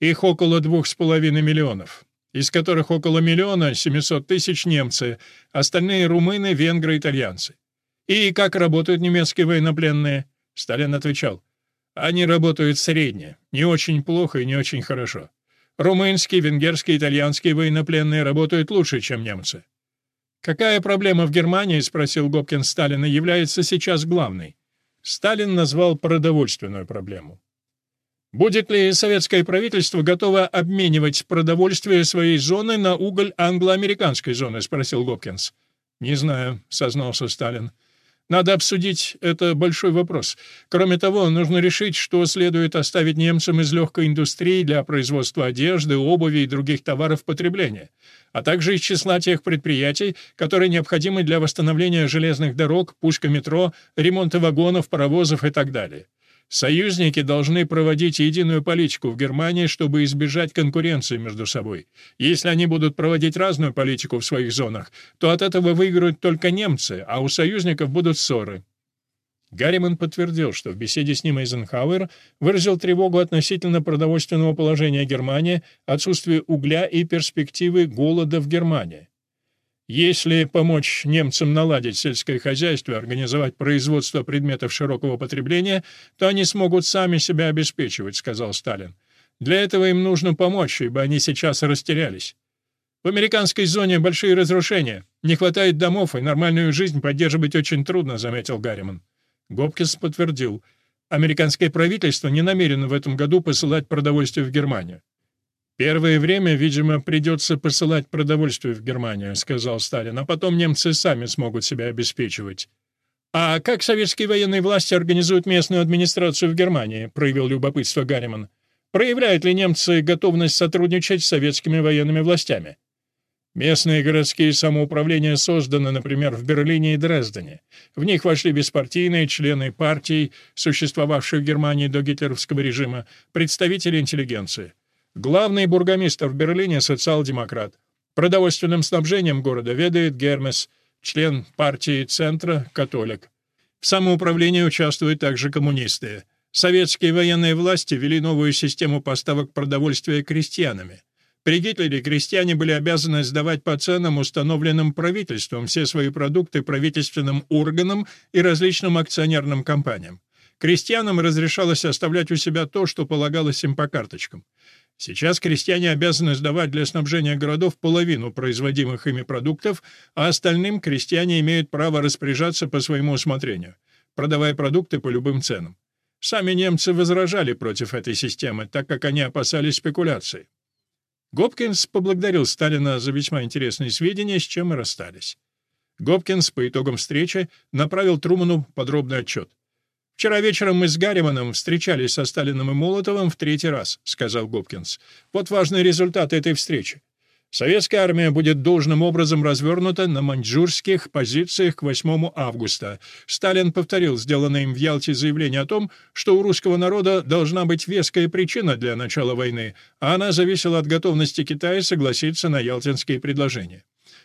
S1: «Их около двух с половиной миллионов, из которых около миллиона семьсот тысяч немцы, остальные румыны, венгры, итальянцы. И как работают немецкие военнопленные?» Сталин отвечал. «Они работают средне, не очень плохо и не очень хорошо. Румынские, венгерские, итальянские военнопленные работают лучше, чем немцы. «Какая проблема в Германии, — спросил Гопкин Сталина, — является сейчас главной?» Сталин назвал продовольственную проблему. «Будет ли советское правительство готово обменивать продовольствие своей зоны на уголь англо-американской зоны?» — спросил Гопкинс. «Не знаю», — сознался Сталин. Надо обсудить это большой вопрос. Кроме того, нужно решить, что следует оставить немцам из легкой индустрии для производства одежды, обуви и других товаров потребления, а также из числа тех предприятий, которые необходимы для восстановления железных дорог, пушка метро, ремонта вагонов, паровозов и так далее. Союзники должны проводить единую политику в Германии, чтобы избежать конкуренции между собой. Если они будут проводить разную политику в своих зонах, то от этого выиграют только немцы, а у союзников будут ссоры. Гарриман подтвердил, что в беседе с ним Эйзенхауэр выразил тревогу относительно продовольственного положения Германии, отсутствия угля и перспективы голода в Германии. Если помочь немцам наладить сельское хозяйство, организовать производство предметов широкого потребления, то они смогут сами себя обеспечивать, сказал Сталин. Для этого им нужно помочь, ибо они сейчас растерялись. В американской зоне большие разрушения, не хватает домов, и нормальную жизнь поддерживать очень трудно, заметил Гарриман. Гопкинс подтвердил, американское правительство не намерено в этом году посылать продовольствие в Германию. «Первое время, видимо, придется посылать продовольствие в Германию», — сказал Сталин, «а потом немцы сами смогут себя обеспечивать». «А как советские военные власти организуют местную администрацию в Германии?» — проявил любопытство Гарриман. «Проявляют ли немцы готовность сотрудничать с советскими военными властями?» Местные городские самоуправления созданы, например, в Берлине и Дрездене. В них вошли беспартийные члены партий, существовавших в Германии до гитлеровского режима, представители интеллигенции. Главный бургомистр в Берлине — социал-демократ. Продовольственным снабжением города ведает Гермес, член партии «Центра», католик. В самоуправлении участвуют также коммунисты. Советские военные власти ввели новую систему поставок продовольствия крестьянами. При Гитлере крестьяне были обязаны сдавать по ценам, установленным правительством, все свои продукты правительственным органам и различным акционерным компаниям. Крестьянам разрешалось оставлять у себя то, что полагалось им по карточкам. Сейчас крестьяне обязаны сдавать для снабжения городов половину производимых ими продуктов, а остальным крестьяне имеют право распоряжаться по своему усмотрению, продавая продукты по любым ценам. Сами немцы возражали против этой системы, так как они опасались спекуляций. Гопкинс поблагодарил Сталина за весьма интересные сведения, с чем и расстались. Гопкинс по итогам встречи направил Труману подробный отчет. «Вчера вечером мы с Гарриманом встречались со Сталиным и Молотовым в третий раз», — сказал Гопкинс. «Вот важный результат этой встречи. Советская армия будет должным образом развернута на маньчжурских позициях к 8 августа. Сталин повторил сделанное им в Ялте заявление о том, что у русского народа должна быть веская причина для начала войны, а она зависела от готовности Китая согласиться на ялтинские предложения.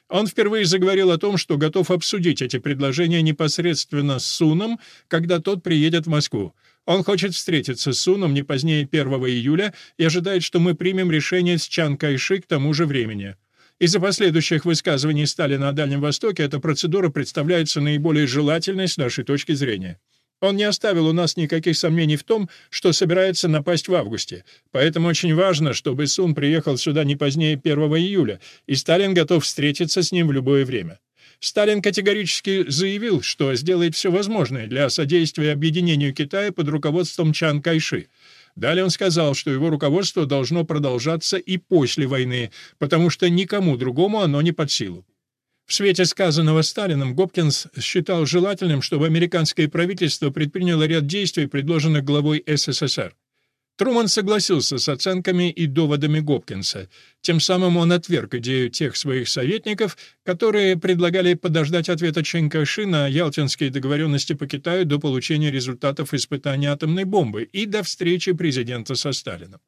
S1: Он впервые заговорил о том, что готов обсудить эти предложения непосредственно с Суном, когда тот приедет в Москву. Он хочет встретиться с Суном не позднее 1 июля и ожидает, что мы примем решение с Чан Кайши к тому же времени. Из-за последующих высказываний Сталина о Дальнем Востоке эта процедура представляется наиболее желательной с нашей точки зрения. Он не оставил у нас никаких сомнений в том, что собирается напасть в августе. Поэтому очень важно, чтобы Сун приехал сюда не позднее 1 июля, и Сталин готов встретиться с ним в любое время. Сталин категорически заявил, что сделает все возможное для содействия объединению Китая под руководством Чан Кайши. Далее он сказал, что его руководство должно продолжаться и после войны, потому что никому другому оно не под силу. В свете сказанного Сталином Гопкинс считал желательным, чтобы американское правительство предприняло ряд действий, предложенных главой СССР. Труман согласился с оценками и доводами Гопкинса. Тем самым он отверг идею тех своих советников, которые предлагали подождать ответа Чен Кайши на ялтинские договоренности по Китаю до получения результатов испытаний атомной бомбы и до встречи президента со Сталином.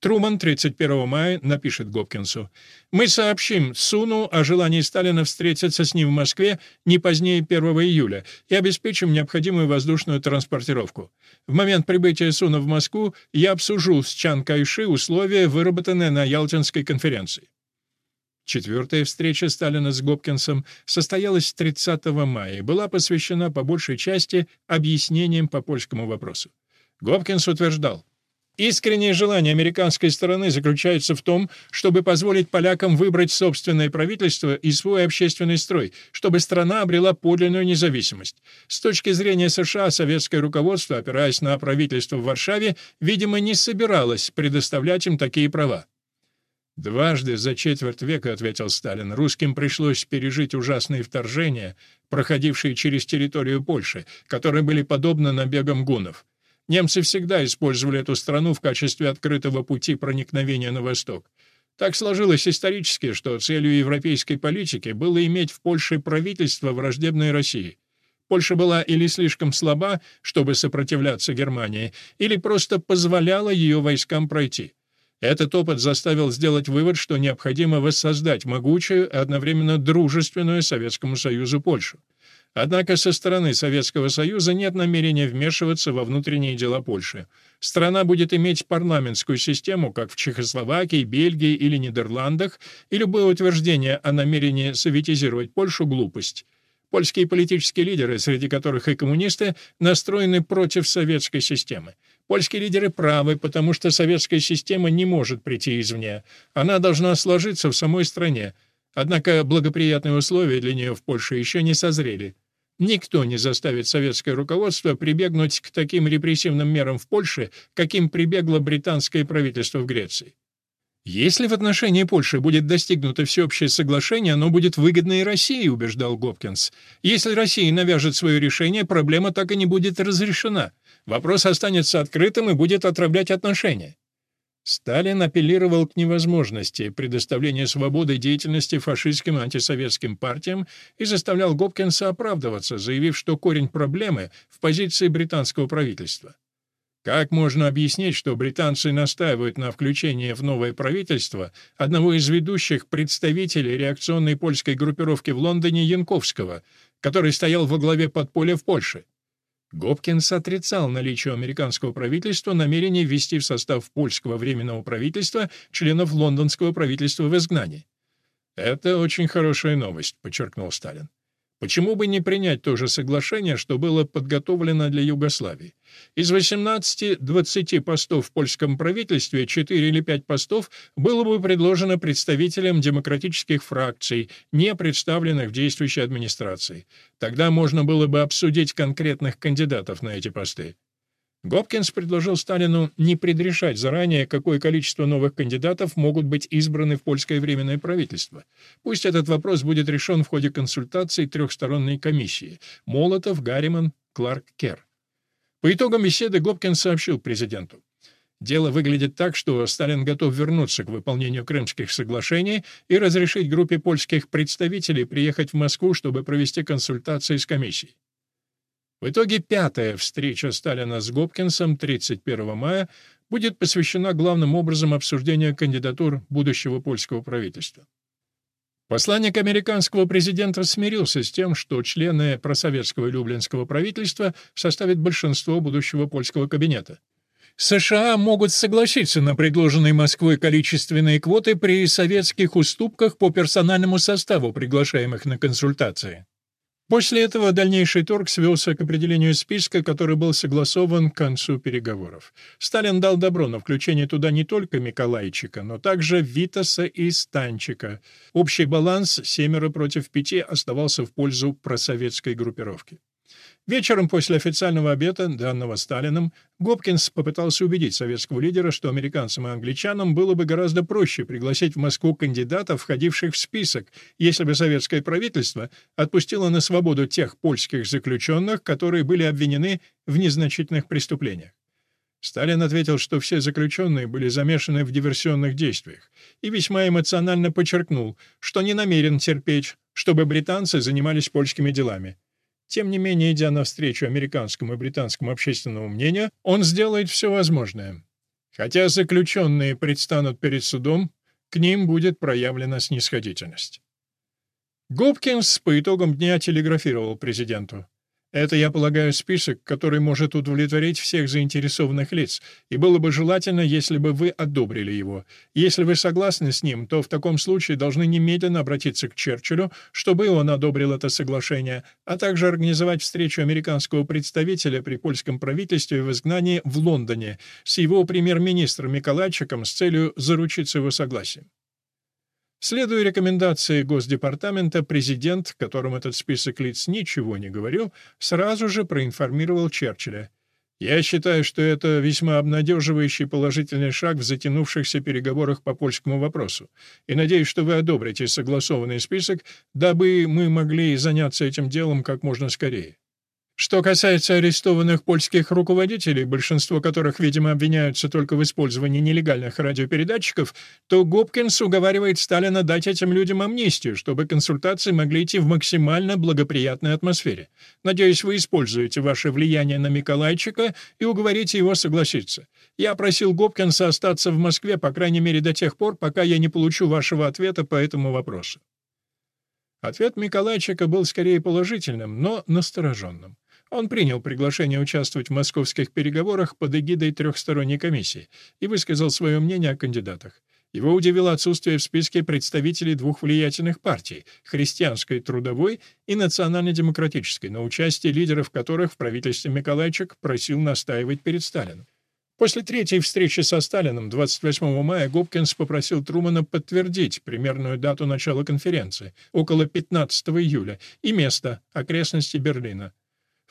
S1: Труман 31 мая напишет Гопкинсу. «Мы сообщим Суну о желании Сталина встретиться с ним в Москве не позднее 1 июля и обеспечим необходимую воздушную транспортировку. В момент прибытия Суна в Москву я обсужу с Чан Кайши условия, выработанные на Ялтинской конференции». Четвертая встреча Сталина с Гопкинсом состоялась 30 мая и была посвящена по большей части объяснениям по польскому вопросу. Гопкинс утверждал, Искреннее желание американской стороны заключается в том, чтобы позволить полякам выбрать собственное правительство и свой общественный строй, чтобы страна обрела подлинную независимость. С точки зрения США, советское руководство, опираясь на правительство в Варшаве, видимо, не собиралось предоставлять им такие права. «Дважды за четверть века, — ответил Сталин, — русским пришлось пережить ужасные вторжения, проходившие через территорию Польши, которые были подобны набегам гуннов. Немцы всегда использовали эту страну в качестве открытого пути проникновения на восток. Так сложилось исторически, что целью европейской политики было иметь в Польше правительство враждебной России. Польша была или слишком слаба, чтобы сопротивляться Германии, или просто позволяла ее войскам пройти. Этот опыт заставил сделать вывод, что необходимо воссоздать могучую и одновременно дружественную Советскому Союзу Польшу. Однако со стороны Советского Союза нет намерения вмешиваться во внутренние дела Польши. Страна будет иметь парламентскую систему, как в Чехословакии, Бельгии или Нидерландах, и любое утверждение о намерении советизировать Польшу – глупость. Польские политические лидеры, среди которых и коммунисты, настроены против советской системы. Польские лидеры правы, потому что советская система не может прийти извне. Она должна сложиться в самой стране. Однако благоприятные условия для нее в Польше еще не созрели. Никто не заставит советское руководство прибегнуть к таким репрессивным мерам в Польше, каким прибегло британское правительство в Греции. Если в отношении Польши будет достигнуто всеобщее соглашение, оно будет выгодно и России, убеждал Гопкинс. Если Россия навяжет свое решение, проблема так и не будет разрешена. Вопрос останется открытым и будет отравлять отношения. Сталин апеллировал к невозможности предоставления свободы деятельности фашистским антисоветским партиям и заставлял Гопкинса оправдываться, заявив, что корень проблемы в позиции британского правительства. Как можно объяснить, что британцы настаивают на включении в новое правительство одного из ведущих представителей реакционной польской группировки в Лондоне Янковского, который стоял во главе подполья в Польше? Гопкинс отрицал наличие американского правительства намерения ввести в состав польского временного правительства членов лондонского правительства в изгнании. «Это очень хорошая новость», — подчеркнул Сталин. Почему бы не принять то же соглашение, что было подготовлено для Югославии? Из 18-20 постов в польском правительстве 4 или 5 постов было бы предложено представителям демократических фракций, не представленных в действующей администрации. Тогда можно было бы обсудить конкретных кандидатов на эти посты. Гопкинс предложил Сталину не предрешать заранее, какое количество новых кандидатов могут быть избраны в польское временное правительство. Пусть этот вопрос будет решен в ходе консультаций трехсторонней комиссии — Молотов, Гарриман, Кларк, Керр. По итогам беседы Гопкинс сообщил президенту. Дело выглядит так, что Сталин готов вернуться к выполнению Крымских соглашений и разрешить группе польских представителей приехать в Москву, чтобы провести консультации с комиссией. В итоге пятая встреча Сталина с Гопкинсом 31 мая будет посвящена главным образом обсуждению кандидатур будущего польского правительства. Посланник американского президента смирился с тем, что члены просоветского люблинского правительства составят большинство будущего польского кабинета. США могут согласиться на предложенные Москвой количественные квоты при советских уступках по персональному составу приглашаемых на консультации. После этого дальнейший торг свелся к определению списка, который был согласован к концу переговоров. Сталин дал добро на включение туда не только Миколайчика, но также Витаса и Станчика. Общий баланс семеро против пяти оставался в пользу просоветской группировки. Вечером после официального обеда, данного Сталиным, Гопкинс попытался убедить советского лидера, что американцам и англичанам было бы гораздо проще пригласить в Москву кандидатов, входивших в список, если бы советское правительство отпустило на свободу тех польских заключенных, которые были обвинены в незначительных преступлениях. Сталин ответил, что все заключенные были замешаны в диверсионных действиях, и весьма эмоционально подчеркнул, что не намерен терпеть, чтобы британцы занимались польскими делами. Тем не менее, идя навстречу американскому и британскому общественному мнению, он сделает все возможное. Хотя заключенные предстанут перед судом, к ним будет проявлена снисходительность. Гопкинс по итогам дня телеграфировал президенту. Это, я полагаю, список, который может удовлетворить всех заинтересованных лиц, и было бы желательно, если бы вы одобрили его. Если вы согласны с ним, то в таком случае должны немедленно обратиться к Черчиллю, чтобы он одобрил это соглашение, а также организовать встречу американского представителя при польском правительстве в изгнании в Лондоне с его премьер-министром Миколайчиком с целью заручиться его согласием. Следуя рекомендации Госдепартамента, президент, которому этот список лиц ничего не говорил, сразу же проинформировал Черчилля. «Я считаю, что это весьма обнадеживающий положительный шаг в затянувшихся переговорах по польскому вопросу, и надеюсь, что вы одобрите согласованный список, дабы мы могли заняться этим делом как можно скорее». Что касается арестованных польских руководителей, большинство которых, видимо, обвиняются только в использовании нелегальных радиопередатчиков, то Гопкинс уговаривает Сталина дать этим людям амнистию, чтобы консультации могли идти в максимально благоприятной атмосфере. Надеюсь, вы используете ваше влияние на Миколайчика и уговорите его согласиться. Я просил Гопкинса остаться в Москве, по крайней мере, до тех пор, пока я не получу вашего ответа по этому вопросу. Ответ Миколайчика был скорее положительным, но настороженным. Он принял приглашение участвовать в московских переговорах под эгидой трехсторонней комиссии и высказал свое мнение о кандидатах. Его удивило отсутствие в списке представителей двух влиятельных партий — христианской трудовой и национально-демократической, на участие лидеров которых в правительстве Миколайчик просил настаивать перед Сталином. После третьей встречи со Сталиным 28 мая Гопкинс попросил Трумана подтвердить примерную дату начала конференции — около 15 июля, и место — окрестности Берлина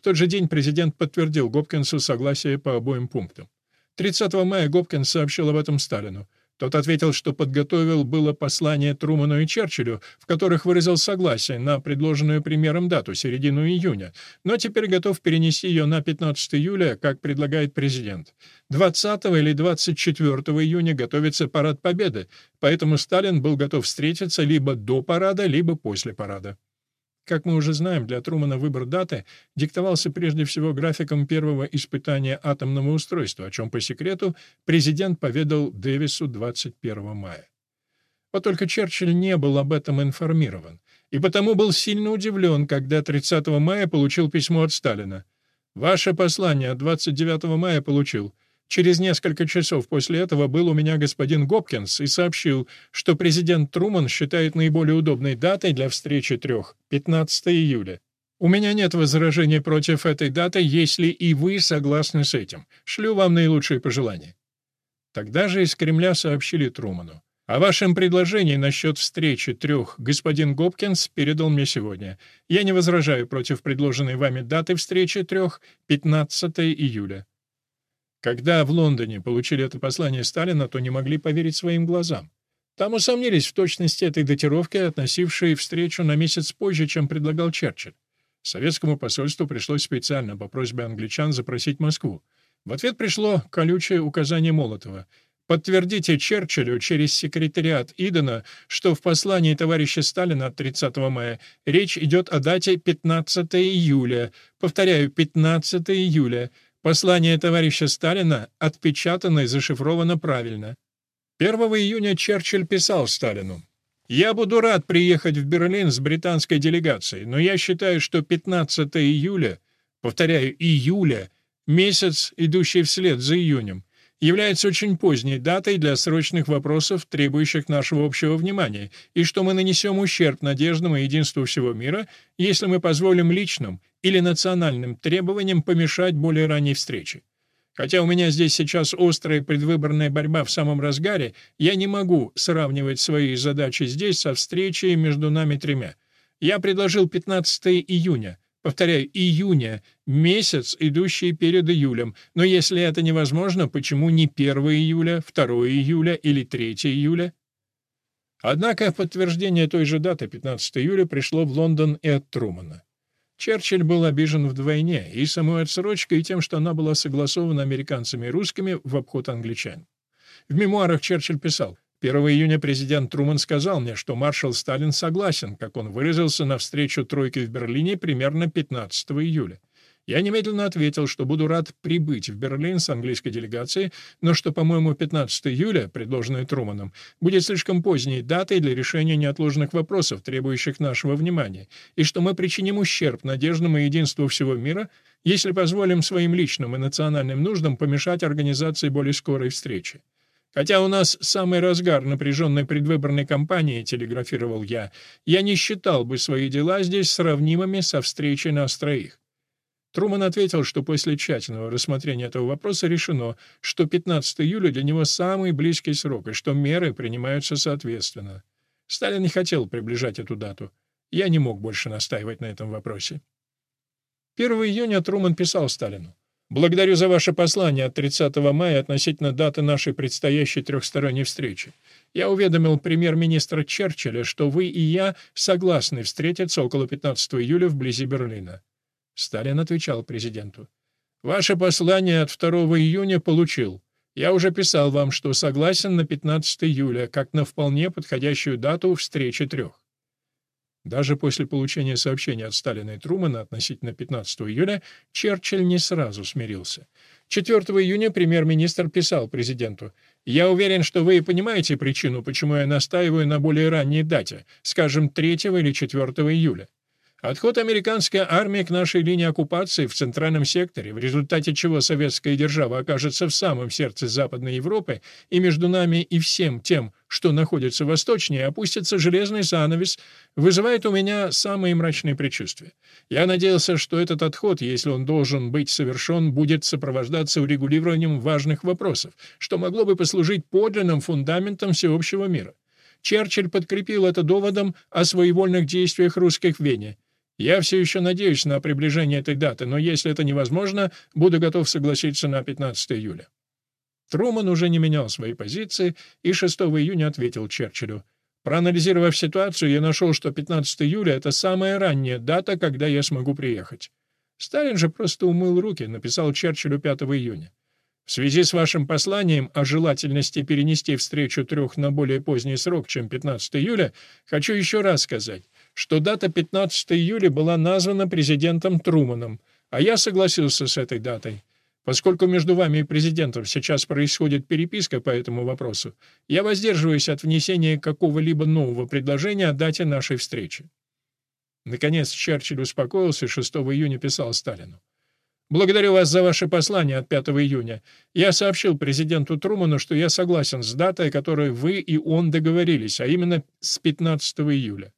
S1: тот же день президент подтвердил Гопкинсу согласие по обоим пунктам. 30 мая Гопкинс сообщил об этом Сталину. Тот ответил, что подготовил было послание Труману и Черчиллю, в которых выразил согласие на предложенную премьером дату, середину июня, но теперь готов перенести ее на 15 июля, как предлагает президент. 20 или 24 июня готовится парад Победы, поэтому Сталин был готов встретиться либо до парада, либо после парада. Как мы уже знаем, для Трумана выбор даты диктовался прежде всего графиком первого испытания атомного устройства, о чем по секрету президент поведал Дэвису 21 мая. Вот только Черчилль не был об этом информирован, и потому был сильно удивлен, когда 30 мая получил письмо от Сталина. «Ваше послание от 29 мая получил. Через несколько часов после этого был у меня господин Гопкинс и сообщил, что президент Труман считает наиболее удобной датой для встречи трех — 15 июля. У меня нет возражений против этой даты, если и вы согласны с этим. Шлю вам наилучшие пожелания». Тогда же из Кремля сообщили Труману. «О вашем предложении насчет встречи трех господин Гопкинс передал мне сегодня. Я не возражаю против предложенной вами даты встречи трех — 15 июля. Когда в Лондоне получили это послание Сталина, то не могли поверить своим глазам. Там усомнились в точности этой датировки, относившей встречу на месяц позже, чем предлагал Черчилль. Советскому посольству пришлось специально по просьбе англичан запросить Москву. В ответ пришло колючее указание Молотова — Подтвердите Черчиллю через секретариат Идена, что в послании товарища Сталина от 30 мая речь идет о дате 15 июля. Повторяю, 15 июля. Послание товарища Сталина отпечатано и зашифровано правильно. 1 июня Черчилль писал Сталину. «Я буду рад приехать в Берлин с британской делегацией, но я считаю, что 15 июля, повторяю, июля, месяц, идущий вслед за июнем, является очень поздней датой для срочных вопросов, требующих нашего общего внимания, и что мы нанесем ущерб надеждам и единству всего мира, если мы позволим личным или национальным требованиям помешать более ранней встрече. Хотя у меня здесь сейчас острая предвыборная борьба в самом разгаре, я не могу сравнивать свои задачи здесь со встречей между нами тремя. Я предложил 15 июня, Повторяю, июня, месяц, идущий перед июлем. Но если это невозможно, почему не 1 июля, 2 июля или 3 июля? Однако подтверждение той же даты, 15 июля, пришло в Лондон и от Трумана. Черчилль был обижен вдвойне и самой отсрочкой, и тем, что она была согласована американцами и русскими в обход англичан. В мемуарах Черчилль писал 1 июня президент Труман сказал мне, что маршал Сталин согласен, как он выразился на встречу тройки в Берлине примерно 15 июля. Я немедленно ответил, что буду рад прибыть в Берлин с английской делегацией, но что, по-моему, 15 июля, предложенное Труманом, будет слишком поздней датой для решения неотложных вопросов, требующих нашего внимания, и что мы причиним ущерб надеждам и единству всего мира, если позволим своим личным и национальным нуждам помешать организации более скорой встречи. Хотя у нас самый разгар напряженной предвыборной кампании, телеграфировал я, я не считал бы свои дела здесь сравнимыми со встречей нас троих. Труман ответил, что после тщательного рассмотрения этого вопроса решено, что 15 июля для него самый близкий срок, и что меры принимаются соответственно. Сталин не хотел приближать эту дату. Я не мог больше настаивать на этом вопросе. 1 июня Труман писал Сталину. Благодарю за ваше послание от 30 мая относительно даты нашей предстоящей трехсторонней встречи. Я уведомил премьер-министра Черчилля, что вы и я согласны встретиться около 15 июля вблизи Берлина. Сталин отвечал президенту. «Ваше послание от 2 июня получил. Я уже писал вам, что согласен на 15 июля, как на вполне подходящую дату встречи трех. Даже после получения сообщения от Сталина и Трумана относительно 15 июля Черчилль не сразу смирился. 4 июня премьер-министр писал президенту «Я уверен, что вы понимаете причину, почему я настаиваю на более ранней дате, скажем, 3 или 4 июля. Отход американской армии к нашей линии оккупации в центральном секторе, в результате чего советская держава окажется в самом сердце Западной Европы, и между нами и всем тем, что находится восточнее, опустится железный занавес, вызывает у меня самые мрачные предчувствия. Я надеялся, что этот отход, если он должен быть совершен, будет сопровождаться урегулированием важных вопросов, что могло бы послужить подлинным фундаментом всеобщего мира. Черчилль подкрепил это доводом о своевольных действиях русских в Вене. Я все еще надеюсь на приближение этой даты, но если это невозможно, буду готов согласиться на 15 июля». Труман уже не менял своей позиции и 6 июня ответил Черчиллю. «Проанализировав ситуацию, я нашел, что 15 июля — это самая ранняя дата, когда я смогу приехать». Сталин же просто умыл руки, написал Черчиллю 5 июня. В связи с вашим посланием о желательности перенести встречу трех на более поздний срок, чем 15 июля, хочу еще раз сказать, что дата 15 июля была названа президентом Труманом, а я согласился с этой датой. Поскольку между вами и президентом сейчас происходит переписка по этому вопросу, я воздерживаюсь от внесения какого-либо нового предложения о дате нашей встречи. Наконец Черчилль успокоился и 6 июня писал Сталину. «Благодарю вас за ваше послание от 5 июня. Я сообщил президенту Труману, что я согласен с датой, о которой вы и он договорились, а именно с 15 июля.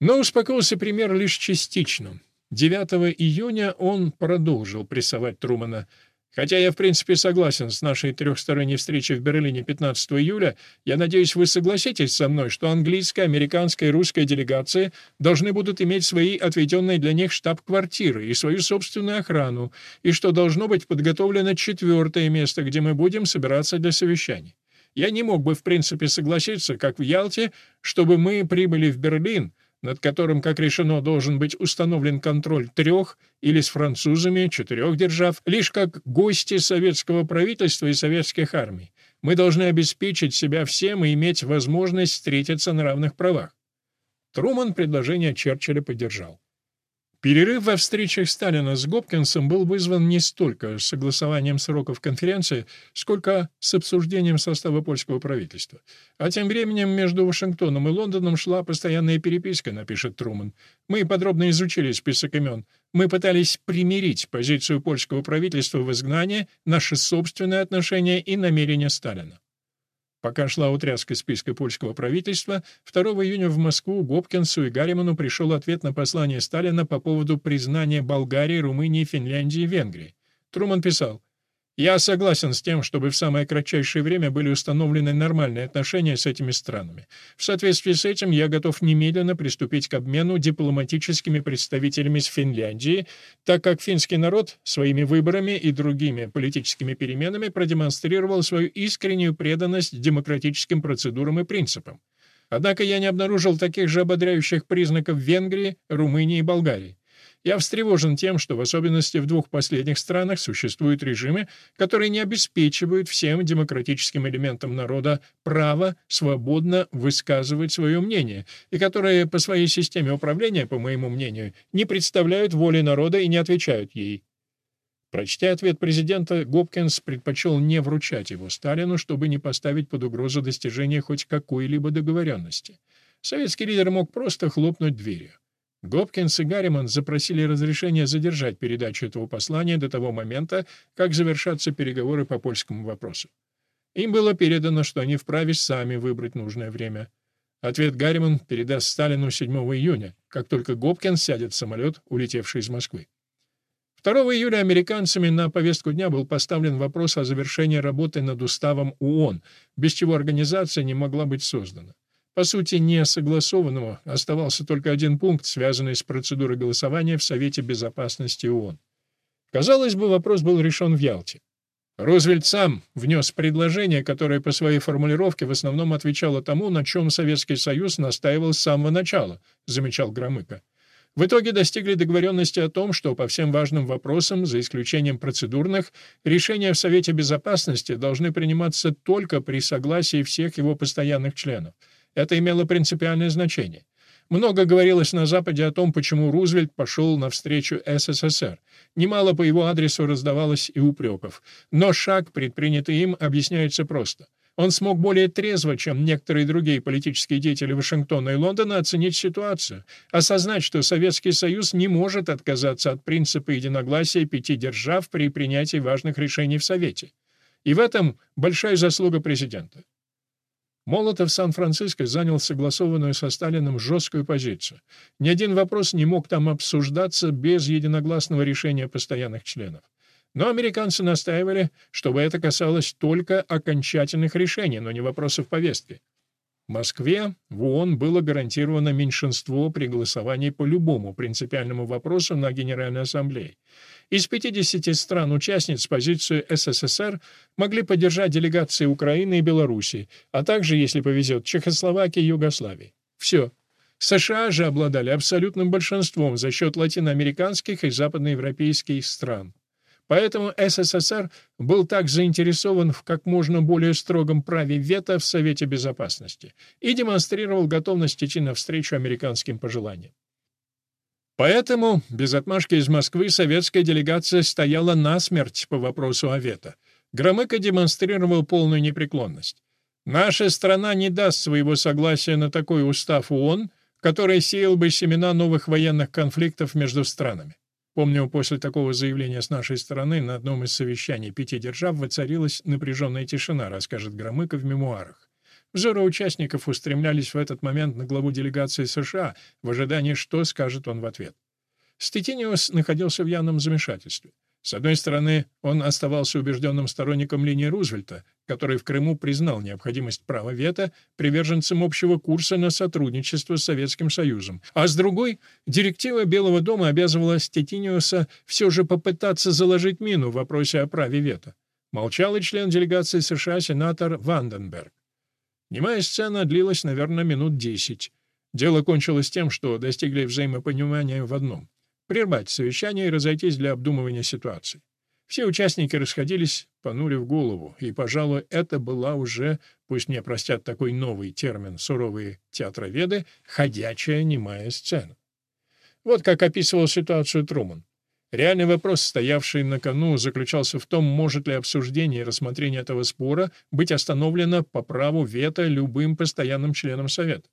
S1: Но успокоился премьер лишь частично. 9 июня он продолжил прессовать Трумана. «Хотя я, в принципе, согласен с нашей трехсторонней встречей в Берлине 15 июля, я надеюсь, вы согласитесь со мной, что английская, американская и русская делегации должны будут иметь свои отведенные для них штаб-квартиры и свою собственную охрану, и что должно быть подготовлено четвертое место, где мы будем собираться для совещаний. Я не мог бы, в принципе, согласиться, как в Ялте, чтобы мы прибыли в Берлин, над которым, как решено, должен быть установлен контроль трех или с французами четырех держав, лишь как гости советского правительства и советских армий. Мы должны обеспечить себя всем и иметь возможность встретиться на равных правах. Труман предложение Черчилля поддержал. Перерыв во встречах Сталина с Гопкинсом был вызван не столько согласованием сроков конференции, сколько с обсуждением состава польского правительства. А тем временем между Вашингтоном и Лондоном шла постоянная переписка, напишет Труман. Мы подробно изучили список имен. Мы пытались примирить позицию польского правительства в изгнании, наши собственные отношения и намерения Сталина. Пока шла утряска списка польского правительства, 2 июня в Москву Гопкинсу и Гарриману пришел ответ на послание Сталина по поводу признания Болгарии, Румынии, Финляндии и Венгрии. Труман писал я согласен с тем, чтобы в самое кратчайшее время были установлены нормальные отношения с этими странами. В соответствии с этим я готов немедленно приступить к обмену дипломатическими представителями с Финляндии, так как финский народ своими выборами и другими политическими переменами продемонстрировал свою искреннюю преданность демократическим процедурам и принципам. Однако я не обнаружил таких же ободряющих признаков в Венгрии, Румынии и Болгарии. Я встревожен тем, что в особенности в двух последних странах существуют режимы, которые не обеспечивают всем демократическим элементам народа право свободно высказывать свое мнение, и которые по своей системе управления, по моему мнению, не представляют воли народа и не отвечают ей. Прочтя ответ президента, Гопкинс предпочел не вручать его Сталину, чтобы не поставить под угрозу достижения хоть какой-либо договоренности. Советский лидер мог просто хлопнуть дверью. Гопкинс и Гарриман запросили разрешение задержать передачу этого послания до того момента, как завершатся переговоры по польскому вопросу. Им было передано, что они вправе сами выбрать нужное время. Ответ Гарриман передаст Сталину 7 июня, как только Гопкинс сядет в самолет, улетевший из Москвы. 2 июля американцами на повестку дня был поставлен вопрос о завершении работы над уставом ООН, без чего организация не могла быть создана. По сути, не согласованного оставался только один пункт, связанный с процедурой голосования в Совете Безопасности ООН. Казалось бы, вопрос был решен в Ялте. Рузвельт сам внес предложение, которое по своей формулировке в основном отвечало тому, на чем Советский Союз настаивал с самого начала, замечал Громыко. В итоге достигли договоренности о том, что по всем важным вопросам, за исключением процедурных, решения в Совете Безопасности должны приниматься только при согласии всех его постоянных членов — это имело принципиальное значение. Много говорилось на Западе о том, почему Рузвельт пошел навстречу СССР. Немало по его адресу раздавалось и упреков. Но шаг, предпринятый им, объясняется просто. Он смог более трезво, чем некоторые другие политические деятели Вашингтона и Лондона, оценить ситуацию, осознать, что Советский Союз не может отказаться от принципа единогласия пяти держав при принятии важных решений в Совете. И в этом большая заслуга президента. Молотов в Сан-Франциско занял согласованную со Сталиным жесткую позицию. Ни один вопрос не мог там обсуждаться без единогласного решения постоянных членов. Но американцы настаивали, чтобы это касалось только окончательных решений, но не вопросов повестки. Москве в ООН было гарантировано меньшинство при голосовании по любому принципиальному вопросу на Генеральной Ассамблее. Из 50 стран-участниц позицию СССР могли поддержать делегации Украины и Белоруссии, а также, если повезет, Чехословакии и Югославии. Все. США же обладали абсолютным большинством за счет латиноамериканских и западноевропейских стран. Поэтому СССР был так заинтересован в как можно более строгом праве вето в Совете Безопасности и демонстрировал готовность идти навстречу американским пожеланиям. Поэтому, без отмашки из Москвы, советская делегация стояла насмерть по вопросу о вето. Громыко демонстрировал полную непреклонность. «Наша страна не даст своего согласия на такой устав ООН, который сеял бы семена новых военных конфликтов между странами. Помню, после такого заявления с нашей стороны на одном из совещаний пяти держав воцарилась напряженная тишина, расскажет Громыко в мемуарах. Взоры участников устремлялись в этот момент на главу делегации США в ожидании, что скажет он в ответ. Стетиниус находился в явном замешательстве. С одной стороны, он оставался убежденным сторонником линии Рузвельта, который в Крыму признал необходимость права вето приверженцем общего курса на сотрудничество с Советским Союзом, а с другой, директива Белого дома обязывала Стетиниуса все же попытаться заложить мину в вопросе о праве вето. Молчал и член делегации США сенатор Ванденберг. Немая сцена длилась, наверное, минут десять. Дело кончилось тем, что достигли взаимопонимания в одном — прервать совещание и разойтись для обдумывания ситуации. Все участники расходились, понурив голову, и, пожалуй, это была уже, пусть мне простят такой новый термин суровые театроведы, ходячая немая сцена. Вот как описывал ситуацию Труман. Реальный вопрос, стоявший на кону, заключался в том, может ли обсуждение и рассмотрение этого спора быть остановлено по праву вето любым постоянным членом Совета.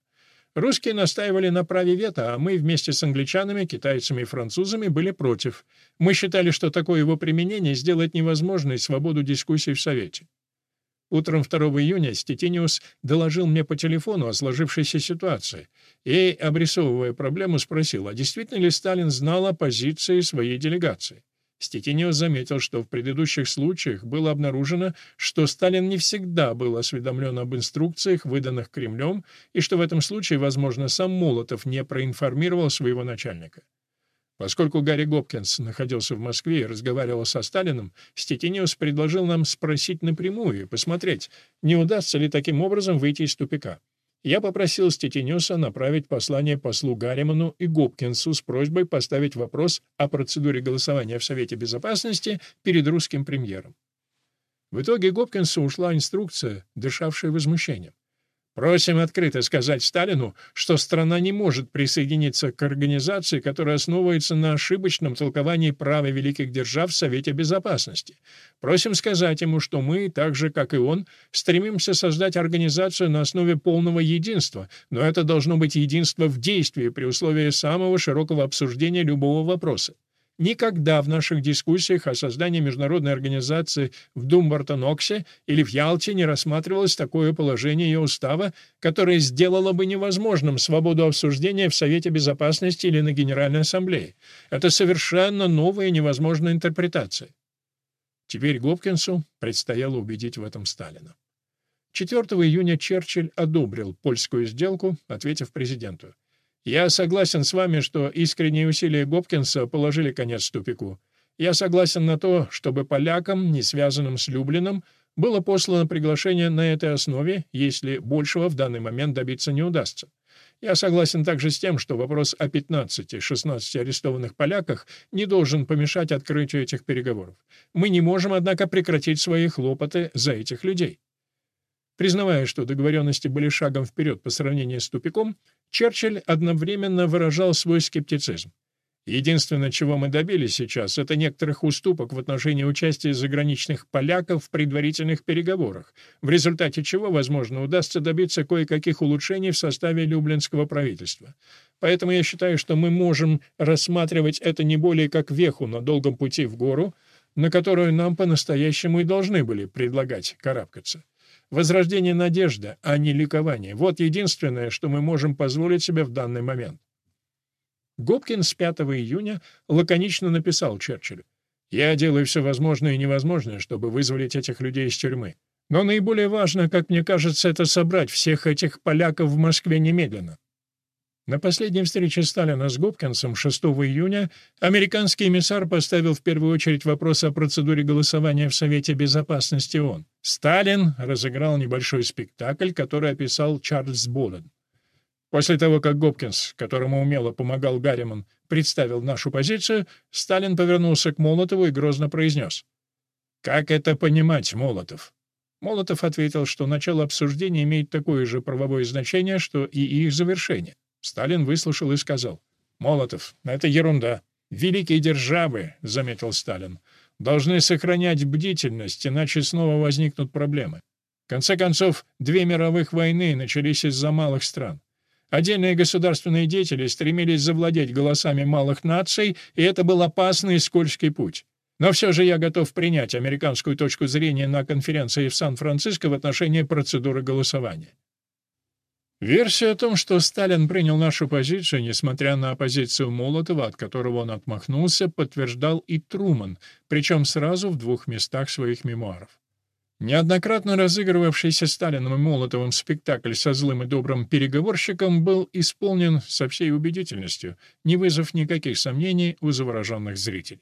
S1: Русские настаивали на праве вето, а мы вместе с англичанами, китайцами и французами были против. Мы считали, что такое его применение сделает невозможной свободу дискуссий в Совете. Утром 2 июня Стетиниус доложил мне по телефону о сложившейся ситуации и, обрисовывая проблему, спросил, а действительно ли Сталин знал о позиции своей делегации. Стетиниус заметил, что в предыдущих случаях было обнаружено, что Сталин не всегда был осведомлен об инструкциях, выданных Кремлем, и что в этом случае, возможно, сам Молотов не проинформировал своего начальника. Поскольку Гарри Гопкинс находился в Москве и разговаривал со Сталиным, Стетиниус предложил нам спросить напрямую и посмотреть, не удастся ли таким образом выйти из тупика. Я попросил Стетинюса направить послание послу Гарриману и Гопкинсу с просьбой поставить вопрос о процедуре голосования в Совете Безопасности перед русским премьером. В итоге Гопкинсу ушла инструкция, дышавшая возмущением. Просим открыто сказать Сталину, что страна не может присоединиться к организации, которая основывается на ошибочном толковании права великих держав в Совете Безопасности. Просим сказать ему, что мы, так же, как и он, стремимся создать организацию на основе полного единства, но это должно быть единство в действии при условии самого широкого обсуждения любого вопроса. Никогда в наших дискуссиях о создании международной организации в Думбартон-Оксе или в Ялте не рассматривалось такое положение ее устава, которое сделало бы невозможным свободу обсуждения в Совете Безопасности или на Генеральной Ассамблее. Это совершенно новая невозможная интерпретация. Теперь Гопкинсу предстояло убедить в этом Сталина. 4 июня Черчилль одобрил польскую сделку, ответив президенту. Я согласен с вами, что искренние усилия Гопкинса положили конец тупику. Я согласен на то, чтобы полякам, не связанным с Люблином, было послано приглашение на этой основе, если большего в данный момент добиться не удастся. Я согласен также с тем, что вопрос о 15-16 арестованных поляках не должен помешать открытию этих переговоров. Мы не можем, однако, прекратить свои хлопоты за этих людей. Признавая, что договоренности были шагом вперед по сравнению с тупиком, Черчилль одновременно выражал свой скептицизм. Единственное, чего мы добились сейчас, это некоторых уступок в отношении участия заграничных поляков в предварительных переговорах, в результате чего, возможно, удастся добиться кое-каких улучшений в составе Люблинского правительства. Поэтому я считаю, что мы можем рассматривать это не более как веху на долгом пути в гору, на которую нам по-настоящему и должны были предлагать карабкаться. Возрождение надежды, а не ликование. Вот единственное, что мы можем позволить себе в данный момент. Гопкинс 5 июня лаконично написал Черчиллю. «Я делаю все возможное и невозможное, чтобы вызволить этих людей из тюрьмы. Но наиболее важно, как мне кажется, это собрать всех этих поляков в Москве немедленно. На последней встрече Сталина с Гопкинсом 6 июня американский эмиссар поставил в первую очередь вопрос о процедуре голосования в Совете Безопасности ООН. Сталин разыграл небольшой спектакль, который описал Чарльз Боллен. После того, как Гопкинс, которому умело помогал Гарриман, представил нашу позицию, Сталин повернулся к Молотову и грозно произнес. «Как это понимать, Молотов?» Молотов ответил, что начало обсуждения имеет такое же правовое значение, что и их завершение. Сталин выслушал и сказал. «Молотов, это ерунда. Великие державы, — заметил Сталин, — должны сохранять бдительность, иначе снова возникнут проблемы. В конце концов, две мировых войны начались из-за малых стран. Отдельные государственные деятели стремились завладеть голосами малых наций, и это был опасный и скользкий путь. Но все же я готов принять американскую точку зрения на конференции в Сан-Франциско в отношении процедуры голосования. Версия о том, что Сталин принял нашу позицию, несмотря на оппозицию Молотова, от которого он отмахнулся, подтверждал и Труман, причем сразу в двух местах своих мемуаров. Неоднократно разыгрывавшийся Сталином и Молотовым спектакль со злым и добрым переговорщиком был исполнен со всей убедительностью, не вызвав никаких сомнений у завороженных зрителей.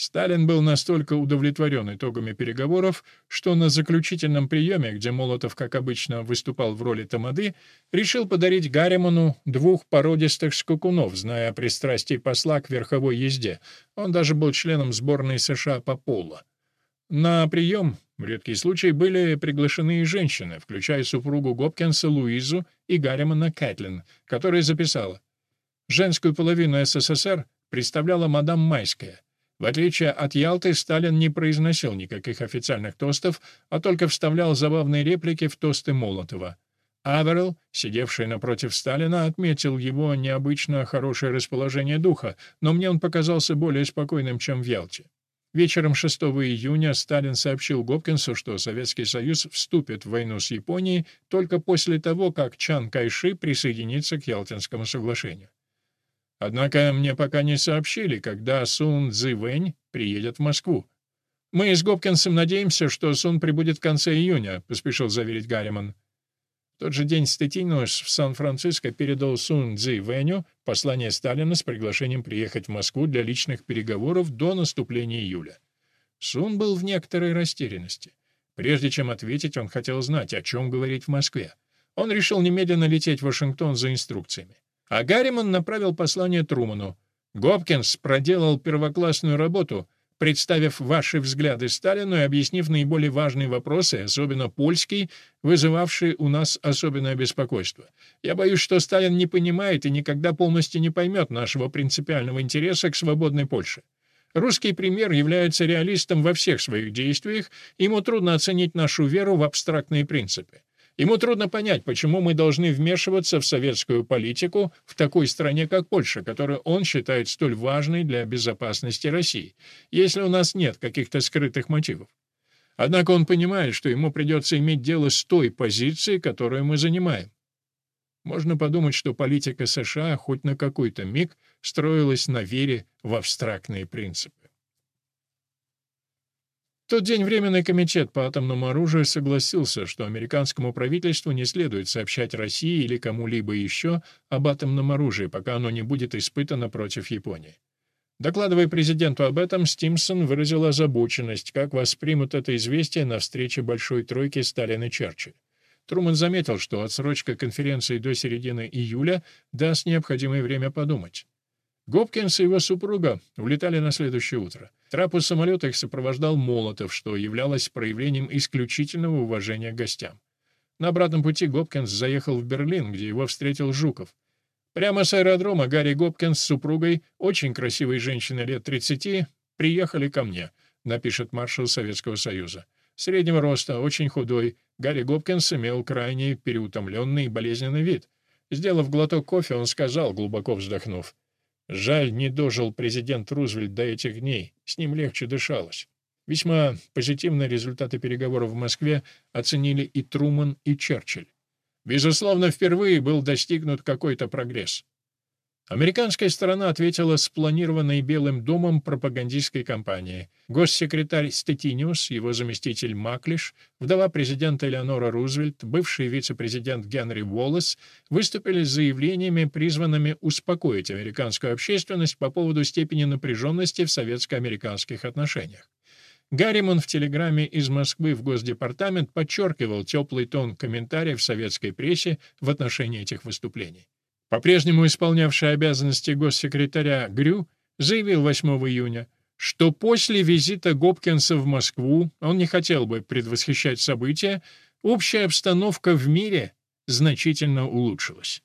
S1: Сталин был настолько удовлетворен итогами переговоров, что на заключительном приеме, где Молотов, как обычно, выступал в роли тамады, решил подарить Гарриману двух породистых скакунов, зная о пристрастии посла к верховой езде. Он даже был членом сборной США по поло. На прием, в редкий случай, были приглашены и женщины, включая супругу Гопкинса Луизу и Гарримана Кэтлин, которая записала «Женскую половину СССР представляла мадам Майская». В отличие от Ялты, Сталин не произносил никаких официальных тостов, а только вставлял забавные реплики в тосты Молотова. Аверл, сидевший напротив Сталина, отметил его необычно хорошее расположение духа, но мне он показался более спокойным, чем в Ялте. Вечером 6 июня Сталин сообщил Гопкинсу, что Советский Союз вступит в войну с Японией только после того, как Чан Кайши присоединится к Ялтинскому соглашению. Однако мне пока не сообщили, когда Сун Цзивэнь приедет в Москву. «Мы с Гопкинсом надеемся, что Сун прибудет в конце июня», — поспешил заверить Гарриман. В тот же день Стетинус в Сан-Франциско передал Сун Цзи Вэню послание Сталина с приглашением приехать в Москву для личных переговоров до наступления июля. Сун был в некоторой растерянности. Прежде чем ответить, он хотел знать, о чем говорить в Москве. Он решил немедленно лететь в Вашингтон за инструкциями. А Гарриман направил послание Труману. «Гопкинс проделал первоклассную работу, представив ваши взгляды Сталину и объяснив наиболее важные вопросы, особенно польский, вызывавший у нас особенное беспокойство. Я боюсь, что Сталин не понимает и никогда полностью не поймет нашего принципиального интереса к свободной Польше. Русский премьер является реалистом во всех своих действиях, ему трудно оценить нашу веру в абстрактные принципы. Ему трудно понять, почему мы должны вмешиваться в советскую политику в такой стране, как Польша, которую он считает столь важной для безопасности России, если у нас нет каких-то скрытых мотивов. Однако он понимает, что ему придется иметь дело с той позицией, которую мы занимаем. Можно подумать, что политика США хоть на какой-то миг строилась на вере в абстрактные принципы тот день Временный комитет по атомному оружию согласился, что американскому правительству не следует сообщать России или кому-либо еще об атомном оружии, пока оно не будет испытано против Японии. Докладывая президенту об этом, Стимсон выразил озабоченность, как воспримут это известие на встрече Большой Тройки Сталин и Черчилль. Труман заметил, что отсрочка конференции до середины июля даст необходимое время подумать. Гопкинс и его супруга улетали на следующее утро. Трапу самолета их сопровождал Молотов, что являлось проявлением исключительного уважения к гостям. На обратном пути Гопкинс заехал в Берлин, где его встретил Жуков. Прямо с аэродрома Гарри Гопкинс с супругой, очень красивой женщиной лет 30, приехали ко мне, напишет маршал Советского Союза. Среднего роста, очень худой, Гарри Гопкинс имел крайне переутомленный и болезненный вид. Сделав глоток кофе, он сказал, глубоко вздохнув, Жаль, не дожил президент Рузвельт до этих дней, с ним легче дышалось. Весьма позитивные результаты переговоров в Москве оценили и Труман, и Черчилль. Безусловно, впервые был достигнут какой-то прогресс. Американская сторона ответила спланированной Белым домом пропагандистской кампанией. Госсекретарь Стетиниус, его заместитель Маклиш, вдова президента Элеонора Рузвельт, бывший вице-президент Генри Уоллес выступили с заявлениями, призванными успокоить американскую общественность по поводу степени напряженности в советско-американских отношениях. Гарриман в телеграмме из Москвы в Госдепартамент подчеркивал теплый тон комментариев советской прессе в отношении этих выступлений. По-прежнему исполнявший обязанности госсекретаря Грю заявил 8 июня, что после визита Гопкинса в Москву он не хотел бы предвосхищать события, общая обстановка в мире значительно улучшилась.